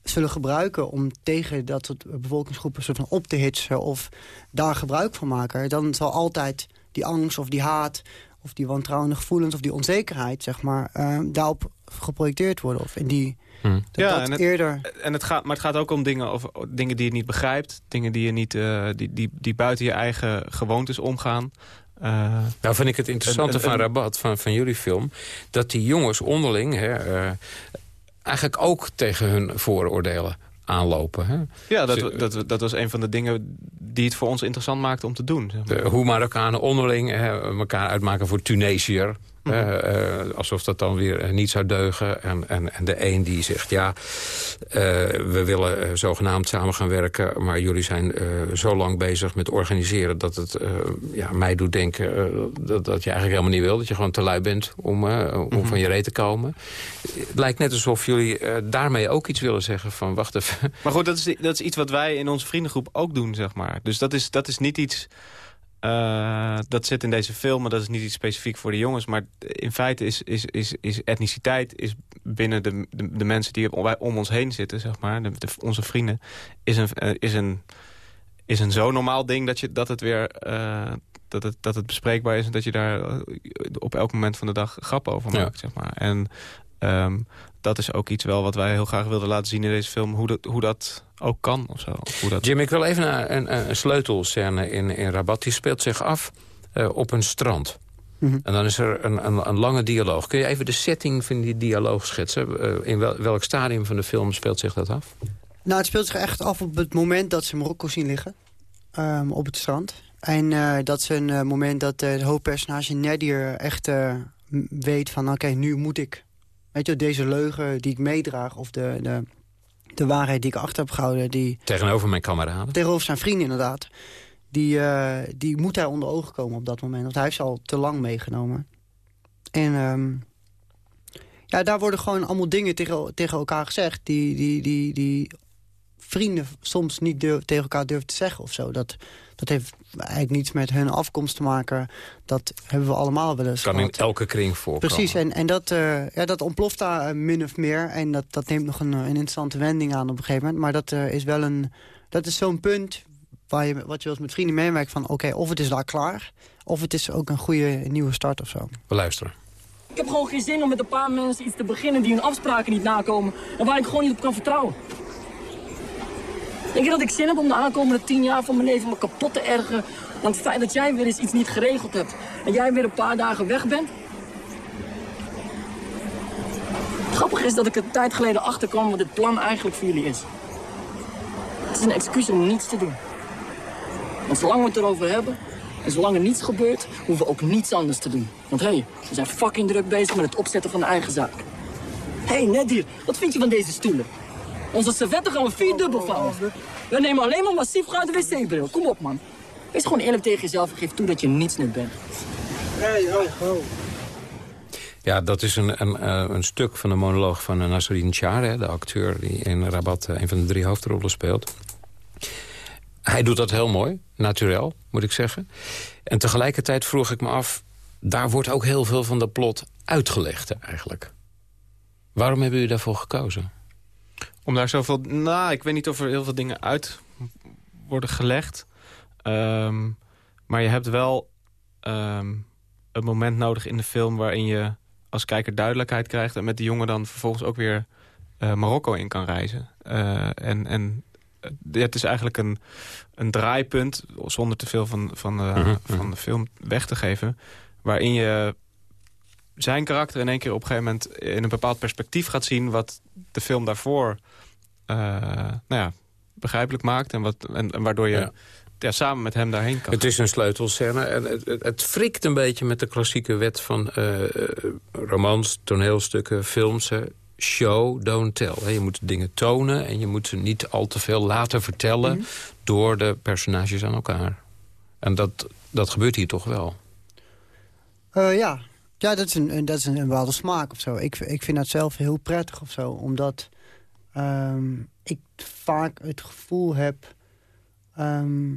zullen gebruiken om tegen dat soort bevolkingsgroepen soort van op te hitsen... of daar gebruik van maken, dan zal altijd die angst of die haat... of die wantrouwende gevoelens of die onzekerheid, zeg maar, ehm, daarop geprojecteerd worden. Of in die... Dat, dat en het, eerder... en het gaat, maar het gaat ook om dingen, over, dingen die je niet begrijpt. Dingen die, je niet, eh, die, die, die buiten je eigen gewoontes omgaan. Eh, Nou vind ik het interessante een- een- van Rabat, van, van jullie film... dat die jongens onderling hè, eh, eigenlijk ook tegen hun vooroordelen aanlopen. Hè? ja, dat, Ze- dat, dat was een van de dingen die het voor ons interessant maakte om te doen. Zeg maar. De, hoe Marokkanen onderling hè, elkaar uitmaken voor Tunesiër. Mhm. Eh, alsof dat dan weer eh, niet zou deugen. En, en, en de een die zegt, ja, eh, we willen zogenaamd samen gaan werken... maar jullie zijn zo lang bezig met organiseren... dat het ja, mij doet denken dat, dat je eigenlijk helemaal niet wil. Dat je gewoon te lui bent om, om Mhm. van je reet te komen. Het lijkt net alsof jullie eh, daarmee ook iets willen zeggen van... wacht even, Maar goed, dat is, dat is iets wat wij in onze vriendengroep ook doen, zeg maar. Dus dat is, dat is niet iets... eh, dat zit in deze film, maar dat is niet iets specifiek voor de jongens. Maar in feite is, is, is, is etniciteit is binnen de, de, de mensen die om, om ons heen zitten, zeg maar, de, de- onze vrienden, is een, eh, is een, is een zo normaal ding dat, je, dat het weer... dat het, dat het bespreekbaar is en dat je daar op elk moment van de dag grappen over Ja. maakt, zeg maar. En ehm, dat is ook iets wel wat wij heel graag wilden laten zien in deze film. Hoe dat, hoe dat ook kan of zo. Of Hoe dat... Jim, ik wil even naar een, een, sleutelscène in, in Rabat. Die speelt zich af eh, op een strand. Mhm. En dan is er een, een, een lange dialoog. Kun je even de setting van die dialoog schetsen? Eh, in wel- welk stadium van de film speelt zich dat af? Nou, het speelt zich echt af op het moment dat ze Marokko zien liggen. ehm, op het strand. En eh, dat is een moment dat het hoofdpersonage Nadir echt eh, weet van... oké, nu moet ik... Weet je, deze leugen die ik meedraag... of de, de, de waarheid die ik achter heb gehouden... die Tegenover mijn kameraden. tegenover zijn vrienden inderdaad... Die, eh, die moet hij onder ogen komen op dat moment. Want hij heeft ze al te lang meegenomen. En ehm, ja, daar worden gewoon allemaal dingen tegen, tegen elkaar gezegd... die, die, die, die vrienden soms niet durf- tegen elkaar durven te zeggen of zo. Dat, dat heeft eigenlijk niets met hun afkomst te maken. Dat hebben we allemaal wel eens Kan in gehad. elke kring voorkomen. Precies, en, en dat, eh, ja, dat ontploft daar eh, min of meer. En dat, dat neemt nog een, eh, een interessante wending aan op een gegeven moment. Maar dat eh, is wel een... Dat is zo'n punt waar je, wat je wel eens met vrienden meemerkt van... oké, of het is daar klaar, of het is ook een goede nieuwe start of zo. We luisteren. Ik heb gewoon geen zin om met een paar mensen iets te beginnen die hun afspraken niet nakomen en waar ik gewoon niet op kan vertrouwen. Denk je dat ik zin heb om de aankomende tien jaar van mijn leven me kapot te ergeren aan het feit dat jij weer eens iets niet geregeld hebt en jij weer een paar dagen weg bent? Grappig is dat ik een tijd geleden achterkwam wat dit plan eigenlijk voor jullie is. Het is een excuus om niets te doen. Want zolang we het erover hebben en zolang er niets gebeurt, hoeven we ook niets anders te doen. Want hé, hey, we zijn fucking druk bezig met het opzetten van de eigen zaak. Hé, hey, Nedir, wat vind je van deze stoelen? Onze servetten gaan we vierdubbel vouwen. We nemen alleen maar massief gouden wc-bril. Kom op, man. Wees gewoon eerlijk tegen jezelf en geef toe dat je niets nut bent. Hey, ho, ho. Ja, dat is een, een, eh, een stuk van de monoloog van eh, Nasruddin Char... hè, de acteur die in Rabat eh, een van de drie hoofdrollen speelt. Hij doet dat heel mooi, naturel, moet ik zeggen. En tegelijkertijd vroeg ik me af... daar wordt ook heel veel van de plot uitgelegd eigenlijk. Waarom hebben jullie daarvoor gekozen? Om daar zoveel... Nou, ik weet niet of er heel veel dingen uit worden gelegd. Ehm, maar je hebt wel ehm, een moment nodig in de film... waarin je als kijker duidelijkheid krijgt... en met die jongen dan vervolgens ook weer eh, Marokko in kan reizen. Eh, en en eh, het is eigenlijk een, een draaipunt... zonder te veel van, van, de, Mhm, van de film weg te geven... waarin je zijn karakter in één keer op een gegeven moment... in een bepaald perspectief gaat zien... wat de film daarvoor nou ja, begrijpelijk maakt... en, wat, en, en waardoor je Ja. ja, samen met hem daarheen kan. Het is een sleutelscène en het, het, het frikt een beetje met de klassieke wet van eh, eh, romans, toneelstukken, films. hè. Show, don't tell. hè. Je moet dingen tonen en je moet ze niet al te veel laten vertellen... Mhm. door de personages aan elkaar. En dat, dat gebeurt hier toch wel. Eh, ja, ja dat, is een, dat is een, een bepaalde smaak of zo. Ik, ik vind dat zelf heel prettig of zo. Omdat ehm, ik vaak het gevoel heb... ehm,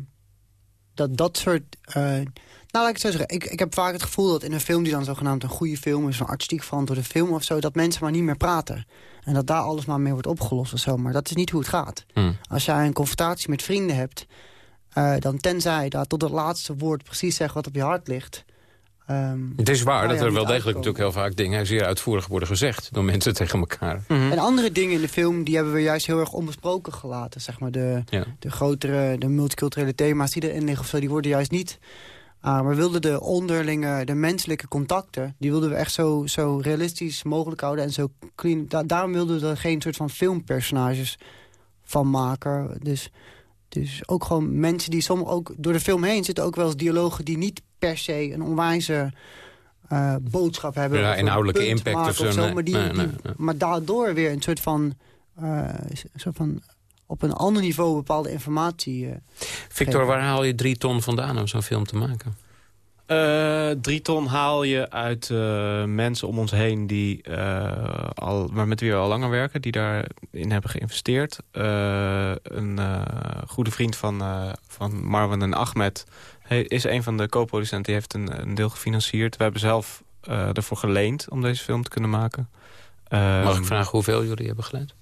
dat dat soort... eh, nou, laat ik het zo zeggen. Ik, ik heb vaak het gevoel dat in een film die dan zogenaamd een goede film is... een artistiek verantwoorde film of zo... dat mensen maar niet meer praten. En dat daar alles maar mee wordt opgelost of zo. Maar dat is niet hoe het gaat. Hmm. Als jij een confrontatie met vrienden hebt... eh, dan tenzij je daar tot het laatste woord precies zegt wat op je hart ligt... ehm, Het is waar kan dat er wel degelijk uitkomen. natuurlijk heel vaak dingen... zeer uitvoerig worden gezegd door mensen (laughs) tegen elkaar. En andere dingen in de film, die hebben we juist heel erg onbesproken gelaten. Zeg maar de, Ja. de grotere, de multiculturele thema's die erin liggen of zo, die worden juist niet... Ah, maar we wilden de onderlinge, de menselijke contacten... die wilden we echt zo, zo realistisch mogelijk houden en zo clean. Da- daarom wilden we er geen soort van filmpersonages van maken. Dus, dus ook gewoon mensen die soms ook... door de film heen zitten ook wel eens dialogen... die niet per se een onwijze eh, boodschap hebben. Ja, inhoudelijke impact of zo, nee, maar, die, nee, nee, maar daardoor weer een soort van... soort van op een ander niveau bepaalde informatie... eh, Victor, geven. waar haal je drie ton vandaan om zo'n film te maken? Eh, drie ton haal je uit eh, mensen om ons heen die, eh, al, maar met wie we al langer werken, die daarin hebben geïnvesteerd. Eh, een eh, goede vriend van, eh, van Marwan en Ahmed he- is een van de co-producenten. Die heeft een, een deel gefinancierd. We hebben zelf eh, ervoor geleend om deze film te kunnen maken. Mag Ehm, ik vragen hoeveel jullie hebben geleend?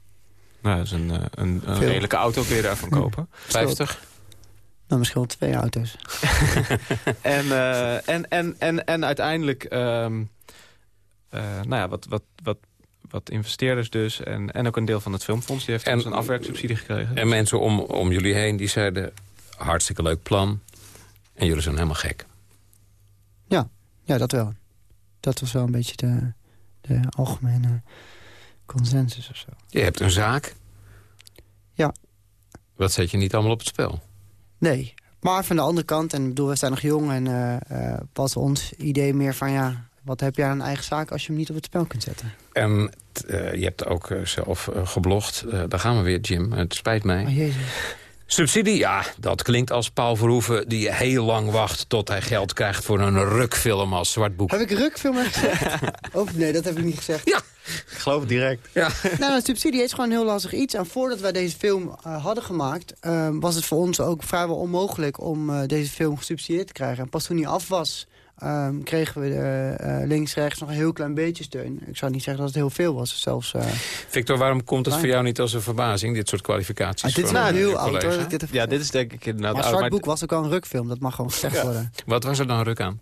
Nou, dat is een, een, een redelijke auto kun je daarvan kopen. 50? Nou, misschien wel twee auto's. (laughs) en, eh, en, en, en, en uiteindelijk, ehm, eh, nou ja, wat, wat, wat, wat investeerders dus. En, en ook een deel van het filmfonds. Die heeft En- dus een afwerksubsidie gekregen. En mensen om, om jullie heen die zeiden... hartstikke leuk plan. En jullie zijn helemaal gek. Ja, ja, dat wel. Dat was wel een beetje de, de algemene consensus of zo. Je hebt een zaak. Ja. Wat zet je niet allemaal op het spel? Nee, maar van de andere kant, en ik bedoel, we zijn nog jong... en eh, eh, was ons idee meer van, ja, wat heb je aan een eigen zaak... als je hem niet op het spel kunt zetten? En t- eh, je hebt ook zelf geblogd. Eh, daar gaan we weer, Jim. Het spijt mij. Oh, jezus. Subsidie, ja, dat klinkt als Paul Verhoeven... die heel lang wacht tot hij geld krijgt voor een rukfilm als Zwart Boek. Heb ik rukfilm gezegd? (laughs) oh, nee, dat heb ik niet gezegd. Ja. Ik geloof het direct. Ja. (laughs) Nou, een subsidie is gewoon een heel lastig iets. En voordat wij deze film eh, hadden gemaakt... eh, was het voor ons ook vrijwel onmogelijk om eh, deze film gesubsidieerd te krijgen. En pas toen hij af was, ehm, kregen we eh, eh, links-rechts nog een heel klein beetje steun. Ik zou niet zeggen dat het heel veel was, zelfs... eh, Victor, waarom komt het voor jou niet als een verbazing... dit soort kwalificaties? Ah, dit is wel een heel collega? oud, hoor, Ja, dit is denk ik inderdaad... maar Zwart Boek was ook al een rukfilm, dat mag gewoon gezegd worden. Wat was er dan ruk aan?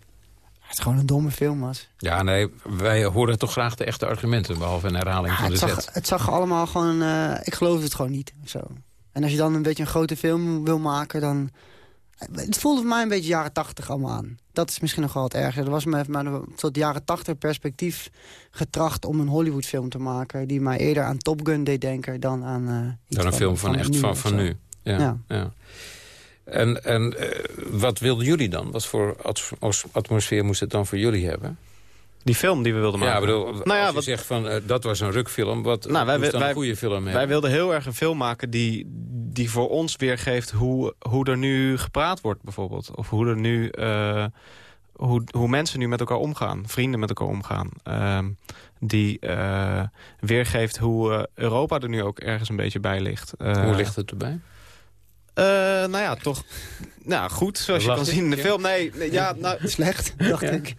Het is gewoon een domme film, was. Ja, nee, wij horen toch graag de echte argumenten... behalve een herhaling van de zag, zet. het zag allemaal gewoon... eh, ik geloof het gewoon niet, zo. En als je dan een beetje een grote film wil maken, dan... Het voelde voor mij een beetje jaren tachtig allemaal aan. Dat is misschien nog wel het erger. Er was met met een soort jaren tachtig perspectief getracht om een Hollywoodfilm te maken... die mij eerder aan Top Gun deed denken dan aan... eh, iets Dan een film van, echt van, van nu. Ja, ja. Ja. En, en eh, wat wilden jullie dan? Wat voor at- atmosfeer moest het dan voor jullie hebben? Die film die we wilden maken. Ja, bedoel, nou ja, als je wat, zegt van, eh, dat was een rukfilm, wat nou, wij, dan wij, een goede film hebben? wij wilden heel erg een film maken die, die voor ons weergeeft hoe, hoe er nu gepraat wordt bijvoorbeeld. Of hoe er nu... eh, hoe, hoe mensen nu met elkaar omgaan, vrienden met elkaar omgaan. Ehm, die eh, weergeeft hoe Europa er nu ook ergens een beetje bij ligt. Eh, Hoe ligt het erbij? eh, nou ja, toch (laughs) nou, goed, zoals je kan zien in de Ja. film. Nee, nee, ja, nou, (laughs) Slecht, dacht Ja. ik.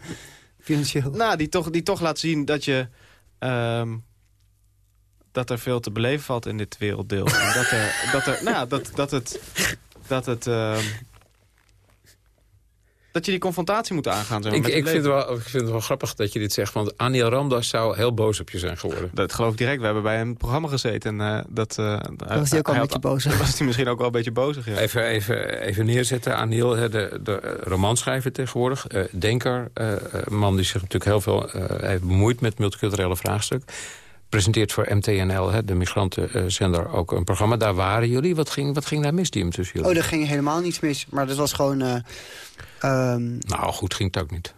Financieel. Nou, die toch, die toch laat zien dat je... ehm, dat er veel te beleven valt in dit werelddeel. en dat er, dat er, nou, dat, dat het, dat het, ehm, dat je die confrontatie moet aangaan. Zeg maar, Ik, met ik, vind wel, ik vind het wel grappig dat je dit zegt, want Aniel Ramdas zou heel boos op je zijn geworden. Dat geloof ik direct. We hebben bij een programma gezeten. En, eh, dat, eh, was hij ook al een beetje bozig. (laughs) was hij misschien ook wel een beetje bozig, ja. Even, even, even neerzetten, Aniel, hè, de, de eh, romanschrijver tegenwoordig, eh, denker, een man die zich natuurlijk heel veel eh, heeft bemoeid met multiculturele vraagstuk. Presenteert voor MTNL, hè, de migrantenzender, ook een programma. Daar waren jullie. Wat ging, wat ging daar mis, Diem, tussen jullie? Oh, er ging helemaal niets mis. Maar dat was gewoon... eh, ehm, Nou, goed ging het ook niet.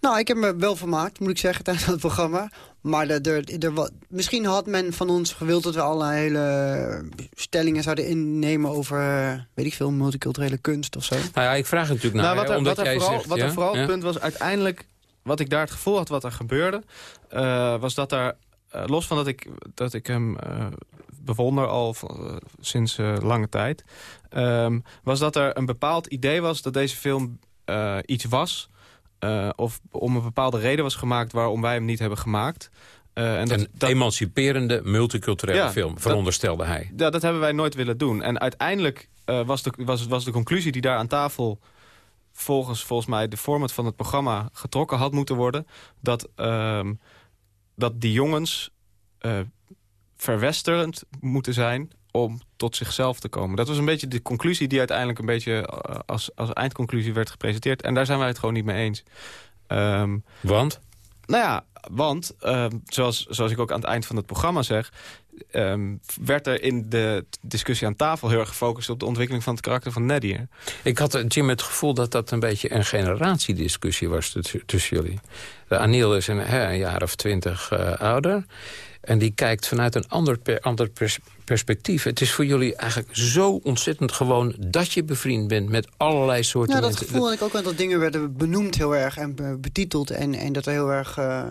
nou, ik heb me wel vermaakt, moet ik zeggen, (laughs) tijdens het programma. Maar de, de, er wa- misschien had men van ons gewild dat we allerlei hele stellingen zouden innemen over, eh, weet ik veel, multiculturele kunst of zo. Nou ja, ik vraag het natuurlijk naar, Nou, wat er, omdat wat er jij vooral, zegt... wat ja, er vooral ja? het punt was, uiteindelijk... wat ik daar het gevoel had wat er gebeurde... eh, was dat er, eh, los van dat ik, dat ik hem eh, bewonder al eh, sinds eh, lange tijd... ehm, was dat er een bepaald idee was dat deze film eh, iets was... of om een bepaalde reden was gemaakt waarom wij hem niet hebben gemaakt... Eh, en dat, Een emanciperende multiculturele Ja, film, dat- veronderstelde hij. ja, dat hebben wij nooit willen doen. En uiteindelijk was, de, was, was de conclusie die daar aan tafel... volgens volgens mij de format van het programma getrokken had moeten worden... dat, ehm, dat die jongens verwesterend moeten zijn om tot zichzelf te komen. Dat was een beetje de conclusie die uiteindelijk een beetje eh, als, als eindconclusie werd gepresenteerd. En daar zijn wij het gewoon niet mee eens. Ehm, Want? nou ja, want ehm, zoals, zoals ik ook aan het eind van het programma zeg... ehm, werd er in de discussie aan tafel heel erg gefocust... op de ontwikkeling van het karakter van Nadir. Ik had, eh, Jim, het gevoel dat dat een beetje een generatiediscussie was tussen, jullie. De Aniel is een, hè, een jaar of twintig eh, ouder. En die kijkt vanuit een ander, per- ander pers- perspectief. Het is voor jullie eigenlijk zo ontzettend gewoon... dat je bevriend bent met allerlei soorten Ja, dat mensen. gevoel had ik ook wel dat dingen werden benoemd heel erg en be- betiteld. En, en dat er heel erg... eh,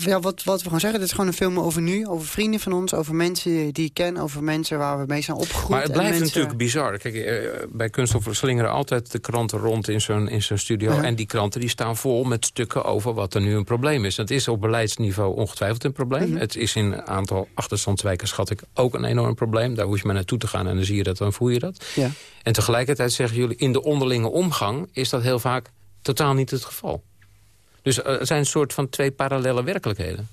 ja, wat, wat we gewoon zeggen, het is gewoon een film over nu. Over vrienden van ons, over mensen die ik ken. Over mensen waar we mee zijn opgegroeid. Maar het blijft mensen- natuurlijk bizar. Kijk, eh, bij Kunststof slingeren altijd de kranten rond in zo'n in zo'n studio. En die kranten die staan vol met stukken over wat er nu een probleem is. Het is op beleidsniveau ongetwijfeld een probleem. Mhm. Het is in een aantal achterstandswijken, schat ik, ook een enorm probleem. Daar hoef je maar naartoe te gaan en dan zie je dat, dan voel je dat. Ja. En tegelijkertijd zeggen jullie, in de onderlinge omgang is dat heel vaak totaal niet het geval. Dus eh, er zijn een soort van twee parallele werkelijkheden.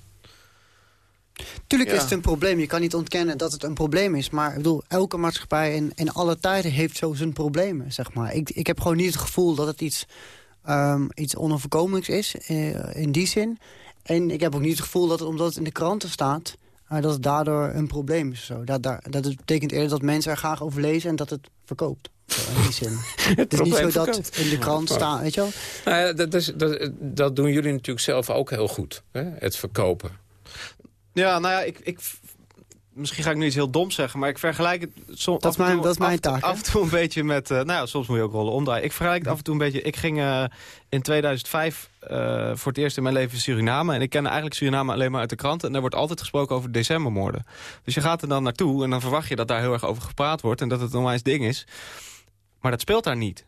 Tuurlijk Ja. is het een probleem. Je kan niet ontkennen dat het een probleem is. Maar ik bedoel, elke maatschappij in, in alle tijden heeft zo zijn problemen, zeg maar. Ik, ik heb gewoon niet het gevoel dat het iets, ehm, iets onoverkomelijks is, eh, in die zin. En ik heb ook niet het gevoel dat het, omdat het in de kranten staat... eh, dat het daardoor een probleem is. Zo. Dat, dat het betekent eerder dat mensen er graag over lezen en dat het verkoopt. Zo, in die zin. (laughs) het is niet zo dat in de krant Ja. staat, weet je wel? Nou ja, dat, is, dat, dat doen jullie natuurlijk zelf ook heel goed. Hè? Het verkopen. Ja, nou ja, ik, ik, misschien ga ik nu iets heel doms zeggen... maar ik vergelijk het soms Dat is mijn- dat is mijn taak, hè? af en toe een beetje met... eh, nou ja, soms moet je ook rollen omdraaien. Ik vergelijk het af en toe een beetje... Ik ging eh, in 2005 eh, voor het eerst in mijn leven Suriname... en ik ken eigenlijk Suriname alleen maar uit de kranten... en er wordt altijd gesproken over decembermoorden. Dus je gaat er dan naartoe en dan verwacht je dat daar heel erg over gepraat wordt... en dat het een onwijs ding is. Maar dat speelt daar niet.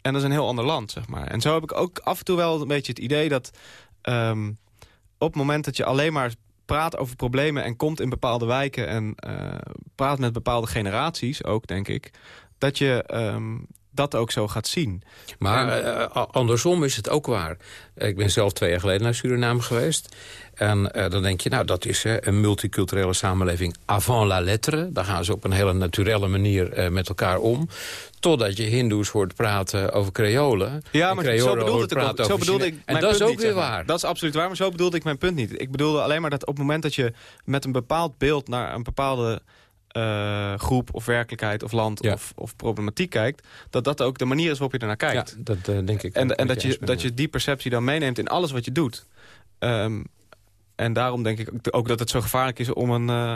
En dat is een heel ander land, zeg maar. En zo heb ik ook af en toe wel een beetje het idee dat... ehm, op het moment dat je alleen maar praat over problemen... en komt in bepaalde wijken en eh, praat met bepaalde generaties ook, denk ik... dat je ehm, dat ook zo gaat zien. Maar eh, andersom is het ook waar. Ik ben zelf twee jaar geleden naar Suriname geweest. En eh, dan denk je, nou, dat is hè, een multiculturele samenleving avant la lettre. Daar gaan ze op een hele naturelle manier eh, met elkaar om. Totdat je hindoes hoort praten over Creolen. Ja, maar zo bedoelde, het ook, zo bedoelde ik En dat is ook niet, weer maar. waar. Dat is absoluut waar, maar zo bedoelde ik mijn punt niet. Ik bedoelde alleen maar dat op het moment dat je met een bepaald beeld... naar een bepaalde eh, groep of werkelijkheid of land of, of problematiek kijkt... dat dat ook de manier is waarop je ernaar kijkt. Ja, dat eh, denk ik. En, en dat, je, dat je die perceptie dan meeneemt in alles wat je doet. Ehm, en daarom denk ik ook- ook dat het zo gevaarlijk is om een... eh,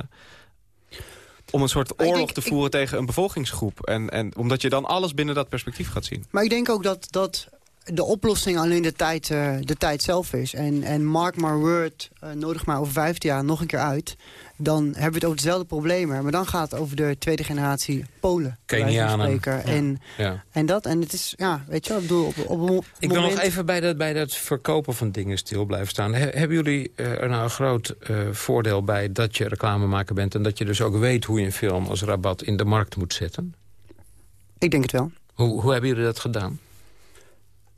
om een soort oorlog te voeren tegen een bevolkingsgroep. En, en omdat je dan alles binnen dat perspectief gaat zien. Maar ik denk ook dat, dat de oplossing alleen de tijd, eh, de tijd zelf is. En, en mark my word, eh, nodig maar over 15 jaar nog een keer uit. Dan hebben we het over dezelfde problemen. Maar dan gaat het over de tweede generatie Polen. Kenianen. Ja. En, Ja. en dat, en het is, ja, weet je wel, ik bedoel, op, op, op Ik wil nog even bij dat, bij dat verkopen van dingen stil blijven staan. He- hebben jullie eh, er nou een groot voordeel bij dat je reclamemaker bent... en dat je dus ook weet hoe je een film als rabat in de markt moet zetten? Ik denk het wel. Hoe, hoe hebben jullie dat gedaan?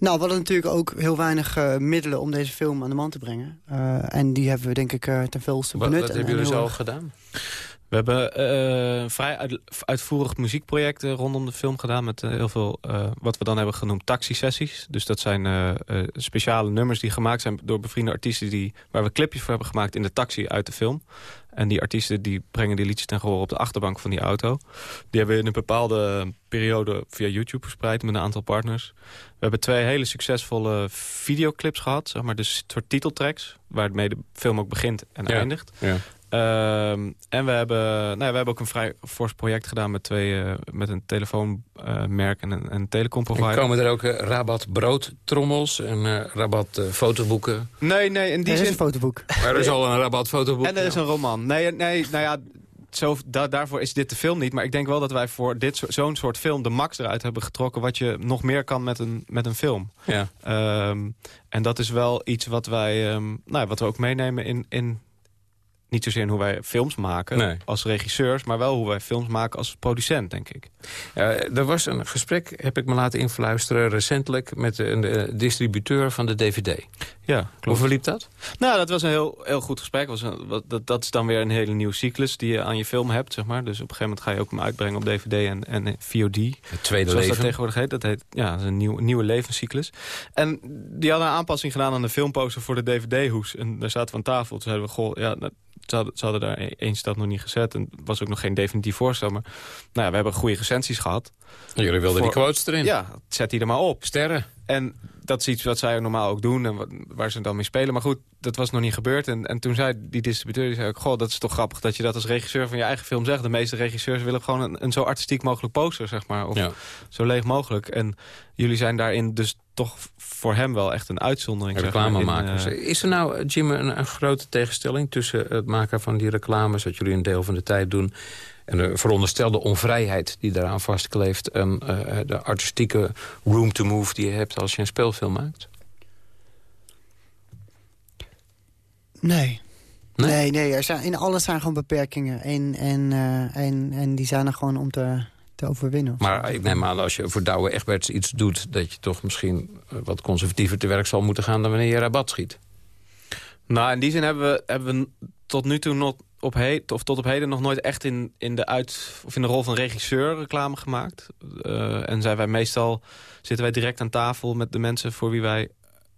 Nou, we hadden natuurlijk ook heel weinig eh, middelen om deze film aan de man te brengen. Eh, en die hebben we denk ik eh ten volste Wat, benut. wat en- hebben en jullie zo erg- gedaan? We hebben eh, een vrij uit- uitvoerig muziekproject eh, rondom de film gedaan... met eh, heel veel, wat we dan hebben genoemd taxisessies. Dus dat zijn speciale nummers die gemaakt zijn door bevriende artiesten... Die, waar we clipjes voor hebben gemaakt in de taxi uit de film. En die artiesten die brengen die liedjes ten gehoor op de achterbank van die auto. Die hebben we in een bepaalde periode via YouTube verspreid met een aantal partners. We hebben twee hele succesvolle videoclips gehad. Zeg maar, dus soort titeltracks, waarmee de film ook begint en Ja. eindigt. Ja. Ehm, en we hebben, nou, ja, we hebben ook een vrij fors project gedaan met, twee, eh, met een telefoonmerk en een, een telecomprovider. En komen er ook eh, rabat broodtrommels en eh, rabat fotoboeken? Nee, nee, in die Er is zin... een fotoboek. Maar er is al een rabat fotoboek. En er is een roman. Nee, nee nou ja, zo, da- daarvoor is dit de film niet. Maar ik denk wel dat wij voor dit zo- zo'n soort film de max eruit hebben getrokken... wat je nog meer kan met een, met een film. Ja. Ehm, en dat is wel iets wat wij, ehm, nou, wat we ook meenemen in... in niet zozeer in hoe wij films maken Nee. als regisseurs... maar wel hoe wij films maken als producent, denk ik. Ja, er was een gesprek, heb ik me laten influisteren, recentelijk... met een eh, distributeur van de DVD. Ja. Hoe verliep dat? Nou, dat was een heel, heel goed gesprek. Was een, wat, dat, dat is dan weer een hele nieuwe cyclus die je aan je film hebt, zeg maar. Dus op een gegeven moment ga je ook hem uitbrengen op DVD en, en VOD. Het tweede Zoals leven. dat tegenwoordig heet. Dat heet, ja, dat is een nieuw, nieuwe levenscyclus. En die hadden een aanpassing gedaan aan de filmposter voor de DVD-hoes. En daar zaten we aan tafel. Toen zeiden we, goh, ja, nou, ze hadden, ze hadden daar e- één stad nog niet gezet. En er was ook nog geen definitief voorstel. Maar nou ja, we hebben goede recensies gehad. Jullie wilden die quotes erin. Ja, zet die er maar op. Sterren. En dat is iets wat zij normaal ook doen en wat- waar ze dan mee spelen. Maar goed, dat was nog niet gebeurd. En, en toen zei die distributeur, die zei ook... Goh, dat is toch grappig dat je dat als regisseur van je eigen film zegt. De meeste regisseurs willen gewoon een, een zo artistiek mogelijk poster, zeg maar. Of Ja. zo leeg mogelijk. En jullie zijn daarin dus toch voor hem wel echt een uitzondering. zeg maar, in, Reclamemakers. eh, Is er nou, Jim, een, een grote tegenstelling tussen het maken van die reclames... dat jullie een deel van de tijd doen... en de veronderstelde onvrijheid die daaraan vastkleeft... en eh, de artistieke room to move die je hebt als je een speelfilm maakt? Nee. Nee, nee, er zijn, in alles zijn gewoon beperkingen. En, en, eh, en, en die zijn er gewoon om te, te overwinnen. Maar ik neem aan, als je voor Douwe Egberts iets doet... dat je toch misschien eh, wat conservatiever te werk zal moeten gaan... dan wanneer je rabat schiet. Nou, in die zin hebben we, hebben we tot nu toe nog op heden, of tot op heden nog nooit echt in, in, de, uit, of in de rol van regisseur reclame gemaakt. Eh, en zijn wij meestal zitten wij direct aan tafel met de mensen voor wie wij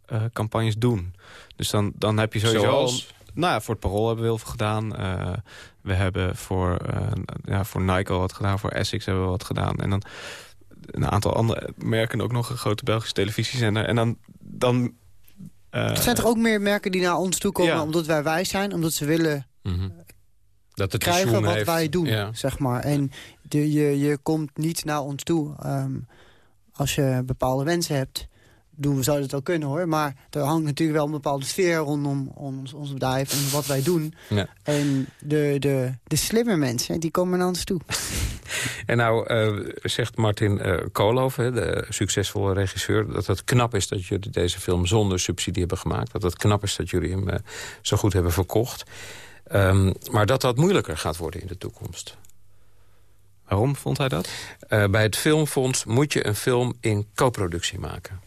eh, campagnes doen. Dus dan, dan heb je sowieso... Zoals? Nou ja, voor het Parool hebben we heel veel gedaan. Eh, we hebben voor, eh, ja, voor Nike al wat gedaan. Voor Essex hebben we wat gedaan. En dan een aantal andere merken ook nog. Een grote Belgische televisiezender. En dan... dan eh, er zijn toch ook meer merken die naar ons toe komen Ja. omdat wij wij zijn? Omdat ze willen Dat het krijgen wat heeft. wij doen, Ja. zeg maar. En de, je, je komt niet naar ons toe ehm, als je bepaalde wensen hebt. Doen we zouden het wel kunnen hoor. Maar er hangt natuurlijk wel een bepaalde sfeer rondom ons, ons bedrijf en wat wij doen. Ja. En de, de, de slimme mensen, die komen naar ons toe. (laughs) En nou eh, zegt Martin hè, de succesvolle regisseur... dat het knap is dat jullie deze film zonder subsidie hebben gemaakt. Dat het knap is dat jullie hem eh, zo goed hebben verkocht. Ehm, maar dat dat moeilijker gaat worden in de toekomst. Waarom vond hij dat? Eh, bij het Filmfonds moet je een film in co-productie maken.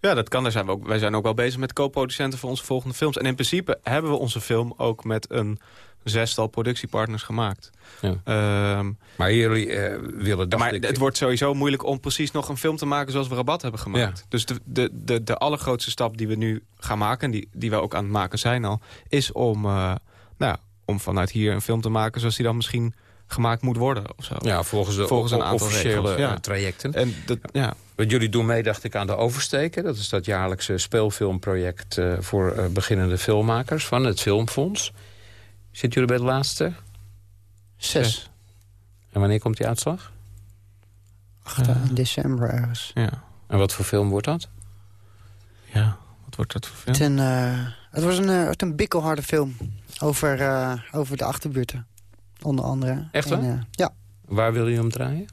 Ja, dat kan. Daar zijn we ook, wij zijn ook wel bezig met co-producenten voor onze volgende films. En in principe hebben we onze film ook met een zestal productiepartners gemaakt. Ja. Ehm, maar jullie eh, willen... Maar ik- het wordt sowieso moeilijk om precies nog een film te maken zoals we Rabat hebben gemaakt. Ja. Dus de, de, de, de allergrootste stap die we nu gaan maken, en die, die we ook aan het maken zijn al, is om, eh, nou om vanuit hier een film te maken zoals die dan misschien gemaakt moet worden. Of zo. Ja, volgens, de volgens een aantal officiële regels, ja. eh, trajecten. En dat, ja. Wat jullie doen mee, dacht ik, aan de Oversteken. Dat is dat jaarlijkse speelfilmproject eh, voor eh, beginnende filmmakers van het Filmfonds. Zitten jullie bij de laatste? Zes. En wanneer komt die uitslag? Acht, eh, december ergens. Ja. En wat voor film wordt dat? Ja, wat wordt dat voor film? Het, een, eh, het was een, eh, een bikkelharde film over, eh, over de achterbuurten. Onder andere. Echt En, waar? eh, ja. Waar wil je hem draaien?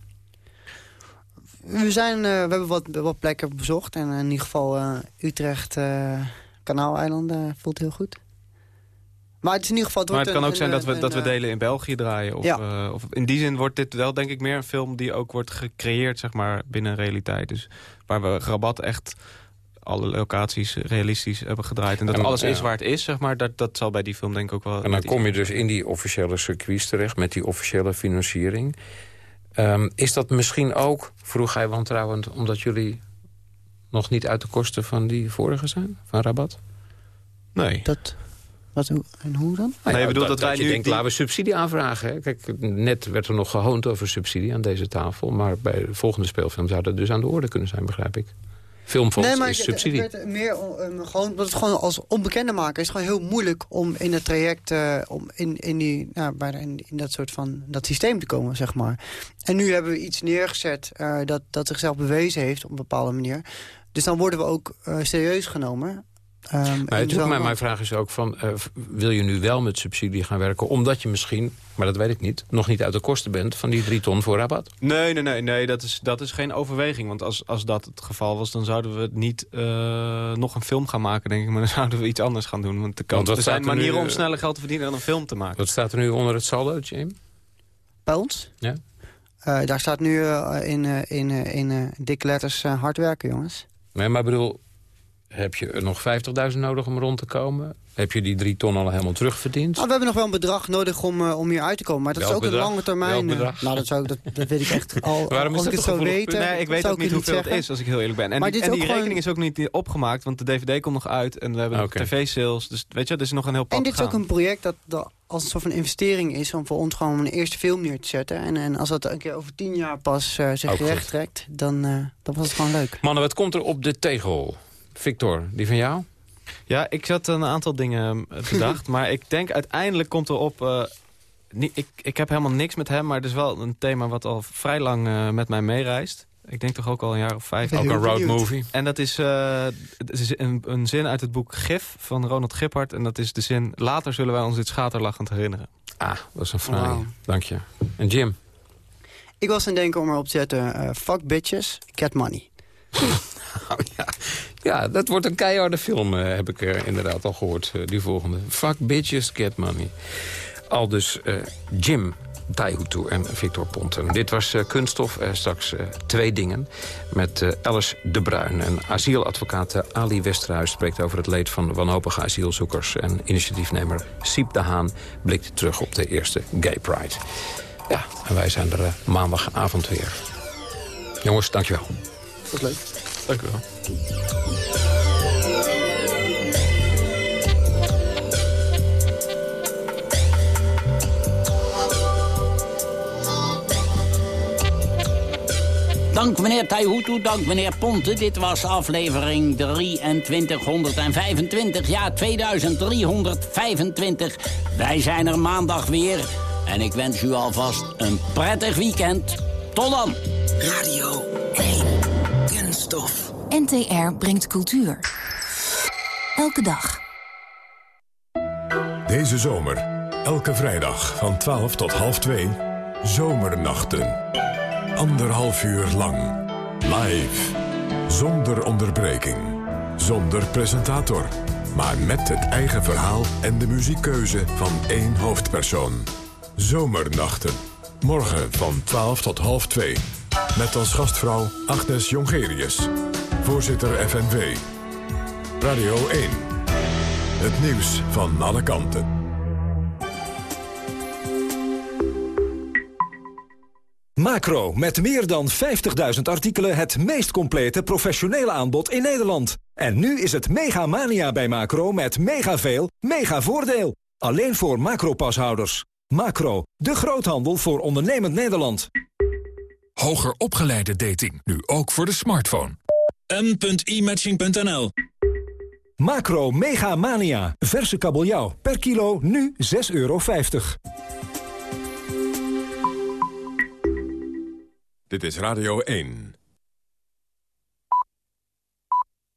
We, zijn, eh, we hebben wat, wat plekken bezocht. En in ieder geval eh, Utrecht, eh Kanaaleilanden voelt heel goed. Maar het is in ieder geval... maar het kan een- ook zijn een- dat we, een, dat we delen in België draaien. Of, Ja. eh, of in die zin wordt dit wel denk ik meer een film die ook wordt gecreëerd zeg maar, binnen realiteit. Dus waar we Rabat echt alle locaties realistisch hebben gedraaid. En dat En, alles ja. is waar het is, zeg maar. Dat, dat zal bij die film denk ik ook wel... En dan kom je dus in die officiële circuits terecht... met die officiële financiering. Ehm, is dat misschien ook, vroeg hij wantrouwend... omdat jullie nog niet uit de kosten van die vorige zijn? Van Rabat? Nee. Dat, wat, en hoe dan? Nou je ja, bedoelt dat wij je nu denkt, die- laten we subsidie aanvragen. Hè? Kijk, net werd er nog gehoond over subsidie aan deze tafel... maar bij de volgende speelfilm zou dat dus aan de orde kunnen zijn, begrijp ik. Filmfonds nee, maar is subsidie. Het werd meer um, gewoon, omdat het gewoon als onbekende maken is gewoon heel moeilijk om in het traject, eh, om in, in, die, nou, bijna in, in dat soort van dat systeem te komen, zeg maar. En nu hebben we iets neergezet eh, dat, dat zichzelf bewezen heeft op een bepaalde manier. Dus dan worden we ook eh, serieus genomen. Ehm, Maar in mijn vraag is ook van... eh, wil je nu wel met subsidie gaan werken... omdat je misschien, maar dat weet ik niet... nog niet uit de kosten bent van die drie ton voor rabat? Nee, nee, nee, nee dat, is, dat is geen overweging. Want als, als dat het geval was, dan zouden we niet eh, nog een film gaan maken, denk ik. Maar dan zouden we iets anders gaan doen. Want, de kans, Want wat er zijn er nu, manieren om eh, sneller geld te verdienen dan een film te maken. Wat staat er nu onder het saldo, James? Bij ons? Ja. Eh, daar staat nu in, in, in eh, dikke letters hard werken, jongens. Nee, maar ik bedoel, heb je er nog 50.000 nodig om rond te komen? Heb je die drie ton al helemaal terugverdiend? Nou, we hebben nog wel een bedrag nodig om, eh, om hier uit te komen. Maar dat Welk is ook bedrag? een lange termijn. Eh, bedrag? nou, dat, zou, ik- dat, dat weet ik echt (laughs) al. Waarom is als ik het gevoelig weten. punt? Nee, ik weet ook niet hoeveel het is, als ik heel eerlijk ben. En Maar die, dit is en die rekening is ook niet opgemaakt, want de DVD komt nog uit. En we hebben tv-sales. Dus weet je, er is nog een heel pad En dit is ook een project dat, dat als een soort van investering is... om voor ons gewoon een eerste film neer te zetten. En, en als dat een keer over tien jaar pas eh, zich recht trekt... Dan, eh, dan was het gewoon leuk. Mannen, wat komt er op de tegel? Victor, die van jou? Ja, ik had een aantal dingen eh, bedacht. (laughs) maar ik denk uiteindelijk komt er op... eh, niet, ik, ik heb helemaal niks met hem, maar het is wel een thema wat al vrij lang eh, met mij meereist. Ik denk toch ook al een jaar of vijf. Ook een road movie. En dat is, eh, het is een, een zin uit het boek Gif van Ronald Gippard. En dat is de zin, later zullen wij ons dit schaterlachend herinneren. Ah, dat is een. Wauw. Dank je. En Jim? Ik was aan het denken om erop te zetten... eh, fuck bitches, get money. (laughs) Ja, dat wordt een keiharde film, eh, heb ik eh, inderdaad al gehoord. eh, die volgende. Fuck bitches, get money. Al dus eh, Jim Daihutu en Victor Ponten. Dit was Kunststof. Straks twee dingen. Met Alice de Bruin. En asieladvocaat Ali Westerhuis spreekt over het leed van wanhopige asielzoekers. En initiatiefnemer Siep de Haan blikt terug op de eerste Gay Pride. Ja, en wij zijn er maandagavond weer. Jongens, dankjewel. Dat is leuk. Dank u wel. Dank meneer Taihutu, dank meneer Ponte. Dit was aflevering 2325, ja 2325. Wij zijn er maandag weer. En ik wens u alvast een prettig weekend. Tot dan. Radio 1. NTR brengt cultuur. Elke dag. Deze zomer, elke vrijdag van 12 tot half 2, Zomernachten. Anderhalf uur lang. Live. Zonder onderbreking. Zonder presentator. Maar met het eigen verhaal en de muziekkeuze van één hoofdpersoon. Zomernachten. Morgen van 12 tot half 2. Met als gastvrouw Agnes Jongerius. Voorzitter FNV. Radio 1. Het nieuws van alle kanten. Macro, met meer dan 50.000 artikelen het meest complete professionele aanbod in Nederland. En nu is het mega mania bij Macro met mega veel, mega voordeel. Alleen voor Macro-pashouders. Macro, de groothandel voor ondernemend Nederland. Hoger opgeleide dating, nu ook voor de smartphone. m.imatching.nl Macro Mega Mania. Verse kabeljauw. Per kilo nu 6,50 euro. Dit is Radio 1.